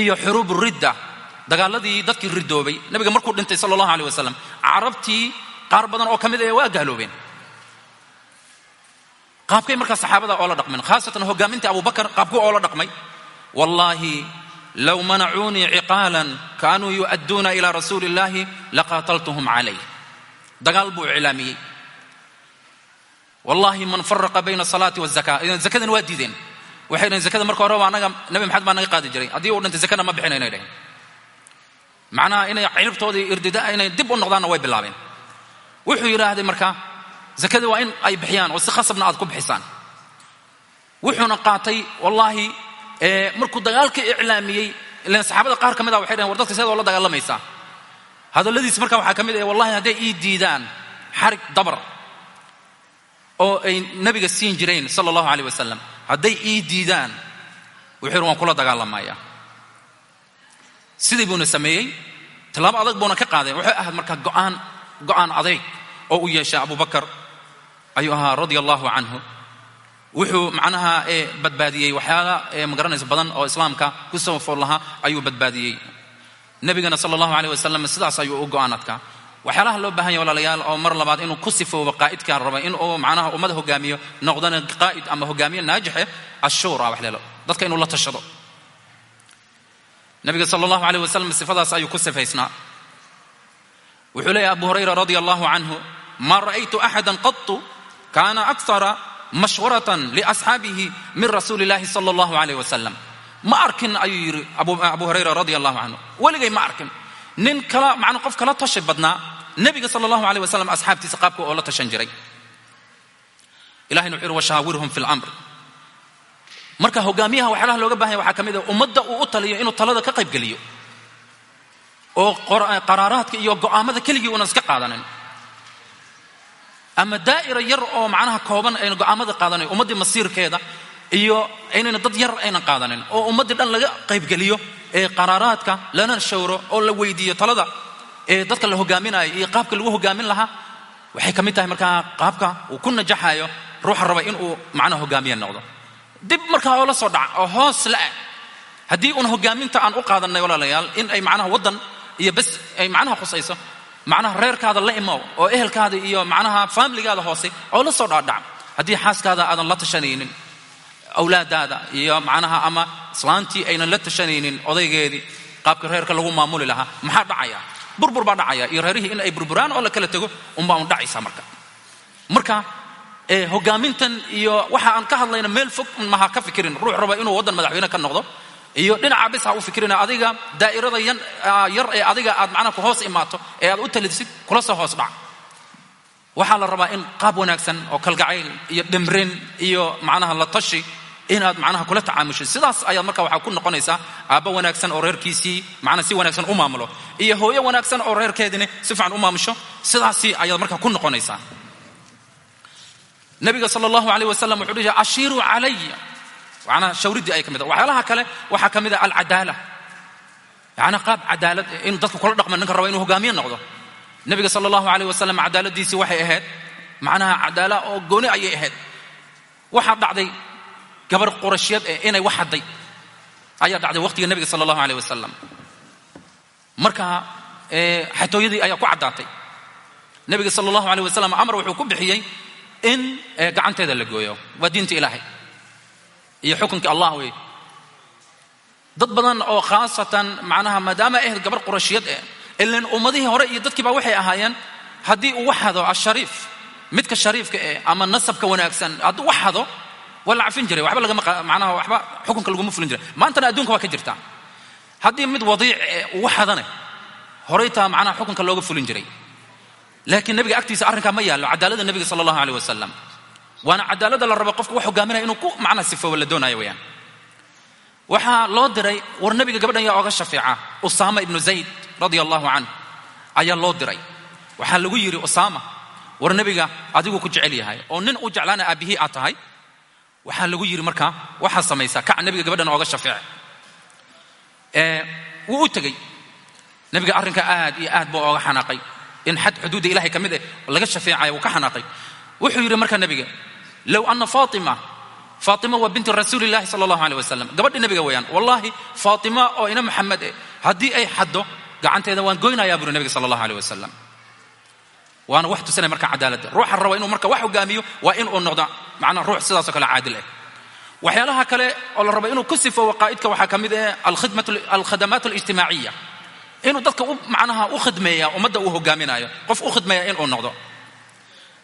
iyo xuruub ridda dagaaladii dadkii ridoobay nebiga markuu dhintay sala allahu aleyh wasalam carabtii qaar badan oo ka mid ah waa gaaloobeen. Qaabkay markaa saxaabada oo la dhaqmeen khaasatan hogaaminta abu bakar qaabku oo la dhaqmay. Wallaahi low manacuunii ciqaalan kaanuu yu'adduuna ilaa rasuuli illaahi laqaataltuhum calayh dagaal buu iclaamiyey. Wallaahi man faraqa bayna asalaati wazaka zakadan waa diideen waxay dhaheen zakada marka horeba annaga nabi maxamed baa naga qaadi jiray. Haddii uu dhintay zakana ma bixinayna dhaheen macnaha inay ciribtoodii irdida inay dib u noqdaanna way bilaabeen. Wuxuu yidhaahday marka zakada waa in ay bixiyaan oo si khasabna aad ku bixisaan. Wuxuuna qaatay wallaahi markuu dagaalka iclaamiyey ilan saxaabada qaar ka mid ah waxay dhaheen war dadka seedoo la dagaalamaysaa hadalladiis marka waxaa ka mid ah wallahi hadday ii diidaan xarig dabar oo ay nabiga siin jireen sala allahu aleyh wasalam hadday ii diidaan wuxuu waan kula dagaalamaya. Sidii buuna sameeyey tallaabo adag buuna ka qaaday. Waxay ahayd marka go'aan go'aan adayg oo u yeeshay abu bakar ayuu ahaa radia allahu canhu. Wuxuu macnaha badbaadiyey. Waxyaala magaranaysa badan oo islaamka ku soo fool lahaa ayuu badbaadiyey. Nebigana sala allahu aleyh wasalam sidaas ayuu u go'aan adkaa waxyaalaha loo baahan yahy walaalayaal oo mar labaad inuu ku sifoobo qaa'idkaan raba inuu macnaha ummada hogaamiyo noqdana qaa'id ama hogaamiye naajixe ashuura wax leelo. Dadka inuu la tashado. Nabiga sala allahu aleyh sifadaas ayuu ku sifaysnaa. Wuxuu leeyahy abu hurayra radia allahu canhu ma ra'aytu axada qatu kana akara mashwaratan liasxaabihi min rasuuli illahi sala allahu aleyh wasalam ma arkin ayuu yidhi abu hurayra radia allahu canhu weligay ma arkin nin kala macna qof kala tashi badnaa nebiga sala allahu aleyh wasalam asxaabtiisa qaabka oo la tashan jiray. Ilahina wuxuu yidhi washaawirhum fi lamr marka hogaamiyaha waxyaalaha looga bahanya waxaa ka mid ah ummadda uu u taliyo inuu talada ka qaybgeliyo oo qaraaraadka iyo go'aamada keligii unan iska qaadanin. Ama daa'ira yar oo macnaha kooban ayna go'aamada qaadanin ummaddii masiirkeeda iyo aynayna dad yar aynan qaadanin oo ummaddii dhan laga qaybgeliyo ee qaraaraadka lana shawro oo la weydiiyo talada ee dadka la hogaaminayo iyo qaabka lagu hogaamin lahaa waxay ka mid tahay markaa qaabka uu ku najaxayo ruuxa raba inuu macnaha hogaamiye noqdo. Dib markaa oo la soo dhaca oo hoos la-ah haddii uun hogaaminta aan u qaadanay walaalayaal in ay macnaha waddan iyo bes ay macnaha khusayso macnaha reerkaada la imow oo ehelkaada iyo macnaha faamiligaada hoose oo la soo dhaadhac haddii xaaskaada aadan la tashanaynin awlaadaada iyo macnaha ama islaantii aynan la tashanaynin odaygeedii qaabka reerka lagu maamuli lahaa maxaa dhacaya? Burbur baa dhacaya iyo reerihii in ay burburaan oo la kala tego unbaa un dhacaysa marka. Marka hogaamintan iyo waxa aan ka hadlayna meel fog maha ka fikirin ruux raba inuu waddan madaxweyne ka noqdo iyo dhinaca bis ha u fikirina adiga daa'irada yar ee adiga aad macnaha ku hoos imaato ee aad u talisid kula soo hoos dhac. Waxaa la rabaa in qaab wanaagsan oo kalgacayl iyo dhimrin iyo macnaha la tashi inaad macnaha kula tacaamushid sidaas ayaad marka waxaa ku noqonaysaa aabbo wanaagsan oo reerkiisii macnaha si wanaagsan u maamulo. Iyo hooyo wanaagsan oo reerkeedini si fiican u maamusho sidaasi ayaad marka ku noqonaysaa. Nabiga sala allahu aleyh wasalam wuxuu dhihi ashiiruu calaya macnaha shawriddii ay ka ah waxyaalaha kale waxaa ka mid ah alcadaala macnaha qaab cadaalad in dadka kula dhaqma ninka raba inuu hogaamiye noqdo. Nabiga sala allahu aleyh wasalam cadaaladiisii waxay ahayd macnaha cadaala oo gooni ayay ahayd. Waxaa dhacday gabar qurashyad ee inay wax hadday. Ayaa dhacday waqtiga nabiga sala allahu aleyh wasalam marka xatooyadii ayaa ku caddaatay. Nabiga sala allahu aleyh wasalam amar wuxuu ku bixiyey in gacanteeda la gooyo. Waa diinta ilaahay. Iyo xukunka allah wey dad badan oo khaasatan macnaha maadaama ay gabar qurashiyad eh ilan ummadihii hore iyo dadkiiba waxay ahaayeen haddii uu waxado ashariif midka shariifka eh ama nasabka wanaagsan hadduu waxado waa la cafin jiray waxba lagama macnaha waxba xukunka laguma fulin jiray. Maantana adduunka waa ka jirtaa. Haddii mid wadiic eh uu waxadane horaytaa macnaha xukunka looga fulin jiray. Laakiin nabiga agtiisa arrinkaa ma yaallo cadaalada nabiga sala allahu aleyh wasalam waana cadaalada la rabo qofka wax hogaaminaya inuu ku macnaha sifooba la doonayo weyaan waxaa loo diray war nabiga gabadhan yaa oga shafeeca usaama ibnu zayd radia allahu canh ayaa loo diray. Waxaa lagu yidhi usaama war nabiga adigu ku jecel yahay oo nin u jeclaana aabihii aad tahay waxaa lagu yidhi markaa waxaa samaysaa kac nabiga gabadhan ooga shafeece wuu u tegey. Nabiga arrinka aad iyo aad buu ooga xanaaqay. In xad xuduudda ilahay ka mid eh laga shafeecaya wuu ka xanaaqay. Wuxuu yidhi markaa nabiga low ana faatima faatima waa binti rasuuli llahi sala allahu aleyh wasalam gabadhi nabiga weeyaan wallahi faatima oo ina maxamed eh haddii ay xaddo gacanteeda waan goynayaa buri nabiga sala allahu aleyh wasalam waana wax tusanaya marka cadaaladda ruuxa raba inuu marka wax hogaamiyo waa in uu noqdo macnaa ruux sidaasoo kale caadil ah waxyaalaha kale oo la raba inuu ku sifoobo qaa'idka waxaa ka mid ah alkhadamaat alijtimaaciya inuu dadka macnaha u khidmeeya ummadda uu hogaaminayo qof u khidmeeya inuu noqdo.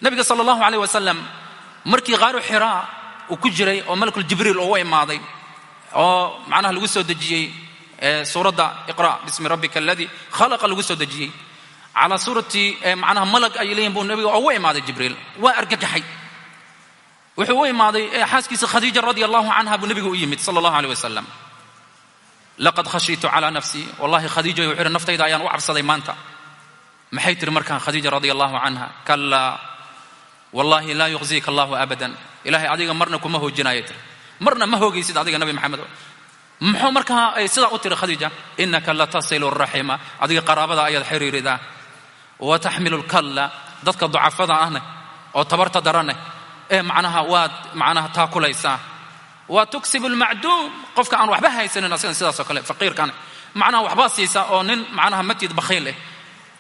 Nabiga sala allahu aleyh wasalam markii qaaru xiraa uu ku jiray oo malakul jibriil uu u imaaday oo macnaha lagu soo dejiyey calaa suurati macnaha malag ay leeyihiin buu nabiga ugu imaaday jibriil. Waa argagaxay. Wuxuu u imaaday xaaskiisa khadiija radia allahu canha buu nabiga u yimid sala allahu aleyh wasalam laqad khashiitu calaa nafsii wallahi khadiija wuxuu yidhi naftayda ayaan u cabsaday maanta. Maxay tiri markaa khadiija radia allahu canha kalaa wallahi laa yuqziika allahu abadan. Ilahay adiga marna kuma hoojinaya tiri. Marna ma hoogaysid adiga nabi maxamed. Muxuu markaa ay sidaa u tiri khadiija inaka latasilu raxima. Adiga qaraabada ayaad xiriiridaa wa taxmilu lkalla dadka ducafada ahne oo tabarta daraneh ee macnaha waad macnaha taakulaysaa wa tuksibu lmacduum qofka aan waxba haysanin asigan sidaasoo kale faqiirkan macnaha waxbaa siisaa oo nin macnaha matid bakhiil eh.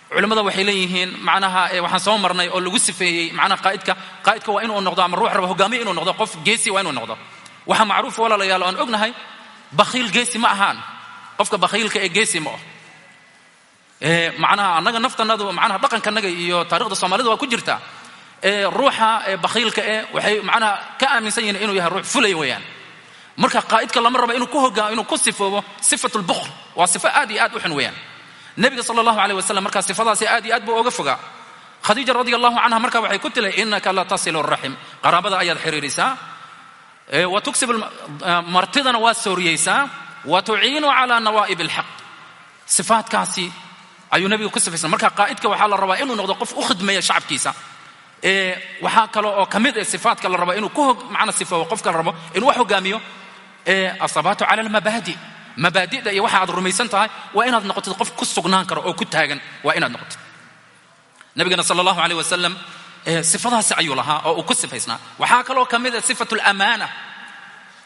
Culimmada waxay leeyihiin macnaha waxaan soo marnay oo lagu sifeeyey macnaha qaa'idka qaa'idka waa inuu noqdo ama ruux raba hogaamiye inuu noqdo qof geesi waa inuu noqdo. Waxaa macruuf walaalayaal aan ognahay bakhiil geesi ma ahaan. Qofka bakhiilka ee geesi ma oh macnaha annaga naftanadu macnaha dhaqankanaga iyo taarikhda soomaalida waa ku jirtaa ruuxa bakhiilka eh waxay macnaha ka aaminsan yihiin inuu yahay ruux fulay weeyaan. Marka qaa'idka lama raba inuu ku sifoobo sifatu lbukhl waa sifo aad iyo aad u xun weeyaan. Nabiga sala allahu aleyh wasalam sifadaasi aad iyo buu oga fogaa. Khadiija radia allahu marka waxay ku tilay inaka la tasilu raxim qaraabada ayaad xiriirisaa. Wa tugsib martidana waad sooriyeysaa wa tuciinu calaa nawaa'ib alxaq sifaadkaasi ayuu nabiga ku sifaysan. Marka qaa'idka waxaa la rabaa inuu noqdo qof u khidmeeya shacabkiisa. Waxaa kale oo ka mid ah sifaadka la rabo inuu ku macna sifoobo qofka la rabo inuu wax hogaamiyo. Asabaatu cala almabaadi. Mabaadida iyo waxa aad rumaysan tahay waa inaad noqotid qof ku sugnaan karo oo ku taagan. Waa inaad noqotid. Nabigana sala allahu aleyh wasalam sifadaasi ayuu lahaa oo uu ku sifaysnaa. Waxaa kaloo ka mid ah sifatu lamaana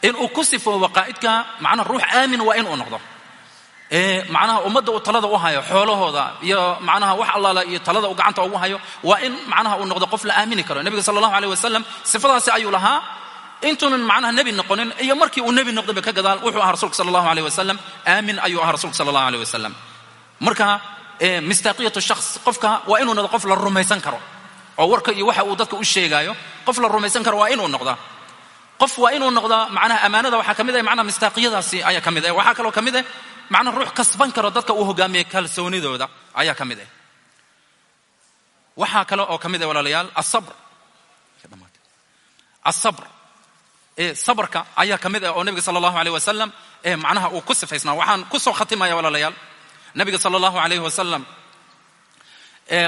inuu ku sifoobo qaa'idka macnaha ruux aamin waa inuu noqdo macnaha ummadda uu talada u hayo xoolahooda iyo macnaha wax allaala iyo talada uu gacanta ugu hayo waa in macnaha uu noqdo qof la aamini karo. Nabiga sala allahu aleyh wasalam sifadaasi ayuu lahaa intuunan macnaha nebi noqonin iyo markii uu nebi noqdayba ka gadaal wuxuu ahaa rasulka sala allahu wasalam aamin ayuu ahaa rasulka sala allahu aleyh wasalam marka mistaaqiyatu shakhs qofka waa inuu noqdo qof la rumaysan karo oo warka iyo waxa uu dadka u sheegaayo qof la rumaysan karo waa inuu noqdaa. Qof waa inuu noqdaa macnaha amaanada waxaa ka ah macnaha mistaaqiyadaasi ayaa ka ah. Waxaa kaloo ka mid ah macnaha ruux kasban karo dadka uu hogaamiye kalsoonidooda ayaa ka mid ah waxaa kale oo ka mid ah walaalayaal asabr asabr sabrka ayaa ka mid ah oo nabiga sala allahu aleyh wasalam ee macnaha uu ku sifaysnaa. Waxaan ku soo khatimaya walaalayaal. Nabiga sala allahu aleyh wasalam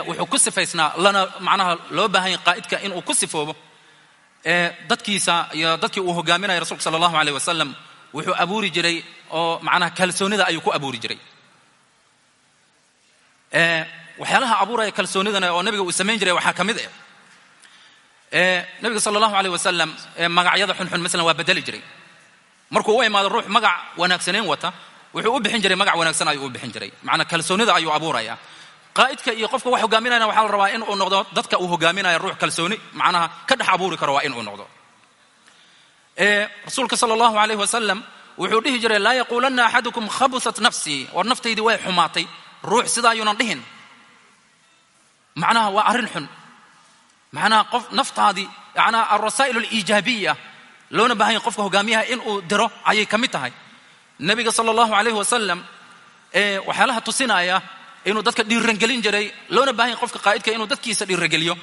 wuxuu ku sifaysnaa lana macnaha loo baahan yahay qaa'idka inuu ku sifoobo dadkiisa iyo dadkii uu hogaaminaya rasulka sala allahu aleyh wasalam wuxuu abuuri jiray oo macnaha kalsoonida ayuu ku abuuri jiray. Waxyaalaha abuuraya kalsoonidana oo nabiga uu samayn jiray waxaa ka mid ah nabiga sala allahu aleyh wasalam magacyada xunxun masalan waa bedeli jiray. Markuu u imaado ruux magac wanaagsanayn wata wuxuu u bixin jiray magac wanaagsan ayuu u bixin jiray. Macnaa kalsoonida ayuu abuuraya. Qaa'idka iyo qofka wax hogaaminayana waxaa la rabaa in uu noqdo dadka uu hogaaminaya ruux kalsooni macnaha ka dhex abuuri karo waa in noqdo rasuulka sala allahu aleyh wasalam wuxuu dhihi jiray laa yaquulanna axadukum khabusat nafsii war naftaydii way xumaatay. Ruux sidaayuunan dhihin. Macnaha waa arrin xun. Macnaha qof naftaadii macnaha alrasaa'il aliijaabiya loona baahan yahay qofka hogaamiyaha inuu diro ayay ka mid tahay. Nebiga sala allahu calayhi wasalam waxyaalaha tusinaya inuu dadka dhiirangelin jiray loona baahan yahay qofka qaa'idka inuu dadkiisa dhiirangeliyo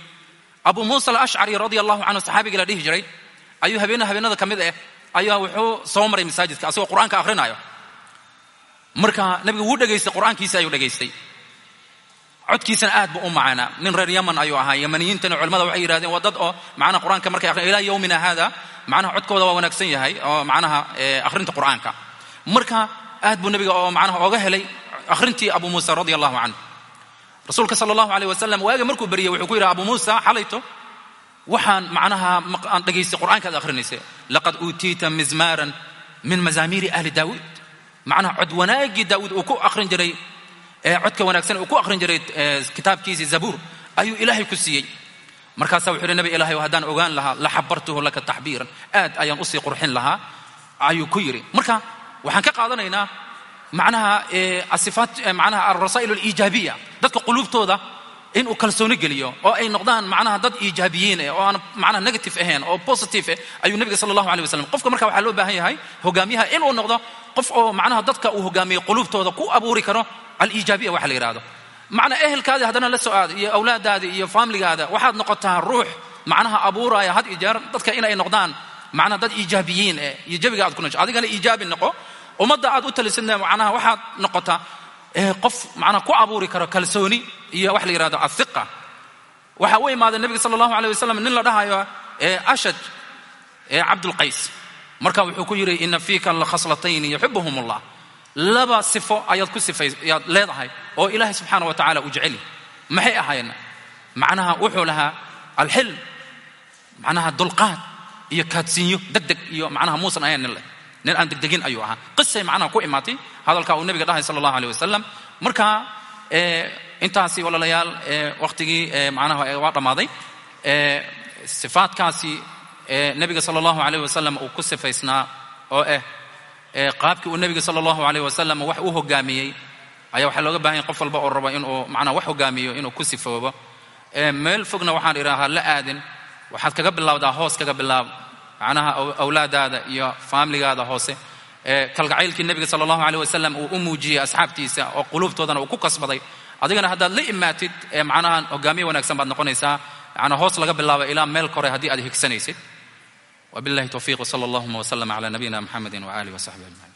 abu muusa alashcari radia allahu canhu saxaabiga la dhihi jiray ayuu habeenna habeenada ka mid ah ayaa wuxuu soo maray masaajidka asagoo qur'aanka akhrinayo marka nebigu wuu dhegaystay qur'aankiisa ayuu dhegaystay. Codkiisana aad buu u macaanaa nin reer yaman ayuu ahaa yamaniyiintana culimmada waxay yidhahdeen waa dad oo macnaha qur'aanka markay akhriyan ilaa yowmina hada macnaha codkooda waa wanaagsan yahay oo macnaha akhrinta qur'aanka. Marka aad buu nebiga oo macnaha ooga helay akhrintii abu muusa radia allahu canhu rasuulka sala allahu aleyh wasalam waaga markuu beriyey wuxuu ku yidhi abu muusa xalayto waxaan macnaha aan dhegaystay qur'aankaad akhrinaysay laqad uutiita mizmaaran min mazaamiiri ahli daawuud. Macnaha cod wanaagii daawuud uu ku akhrin jiray codka wanaagsan uu ku akhrin jiray kitaabkiisii zabuur ayuu ilaahay ku siiyey. Markaasaa wuxuu yidhi nabi ilaahay haddaan ogaan lahaa la xabartuhu laka taxbiiran. Aad ayaan u sii qurxin lahaa ayuu ku yidhi. Marka waxaan ka qaadanaynaa macnaha asifaat macnaha alrasaa'il aliijaabiya dadka quluubtooda inuu kalsooni geliyo oo ay noqdaan macnaha dad iijaabiyiin eh oo aan macnaha negative ahayn oo positive eh ayuu nebiga sala allahu alay wasalam qofka marka waxaa loo baahan yahay hogaamiyaha inuu noqdo qof oo macnaha dadka uu hogaamiyey quluubtooda ku abuuri karo aliijaabiya waxa la yidhahdo macnaa ehelkaadii haddana la soo iyo awlaadaada iyo faamiligaada waxaad noqotaa ruux macnaha abuuraya had jeer dadka inay noqdaan macnaha dad iijaabiyiin eh iyo jabiga aad ku nasho adigana iijaabi noqo. Ummadda aad u talisidna macnaha waxaad noqotaa qof macnaha ku abuuri karo kalsooni iyo wax la yidhahdo athiqa. Waxaa u imaaday nebiga sala allahu aleyh wasalam nin la dhahayo ashaj cabdulqays marka wuxuu ku yidhi ina fiika lakhaslatayn yuxibuhum allah laba sifo ayaad ku sifay ayaad leedahay oo ilaahay subxaana wa tacala uu jeceli. Maxay ahaayeen? Macnaha wuxuu lahaa alxilm macnaha dulqaad iyo kaadsiinyo deg deg iyo macnaha muusan ahayn nin leh nin aan degdegin ayuu ahaa. Qisay macnaha ku imaatay hadalka uu nebiga dhahay sala allahu aleyh wasalam marka intaasi walaalayaal wakhtigii macnaha waa dhammaaday. Sifaadkaasi nebiga sala allahu aleyh wasalam uu ku sifaysnaa oo ah qaabkii uu nebiga sala allahu aleyh wasalam wax u hogaamiyey. Ayaa waxaa looga baahan qof walba oo raba inuu macnaha wax hogaamiyo inuu ku sifoobo. Meel fogna waxaan idhaahaa la aadin. Waxaad kaga bilowdaa hoos kaga bilaab macnaha awlaadaada iyo faamiligaada hoose kalgacaylkii nebiga sala allahu aleyh wasalam uu u muujiyey asxaabtiisa oo quluubtoodana uu ku kasbaday. Adigana haddaad la imaatid macnaha hogaamiye wanaagsan baad noqonaysaa macnaa hoos laga bilaabo ilaa meel kore haddii aad higsanaysid wabillahi towfiiq wsala allahuma wslama cala nabiyina muxamedi waaalihi wasaxbi ajmaciin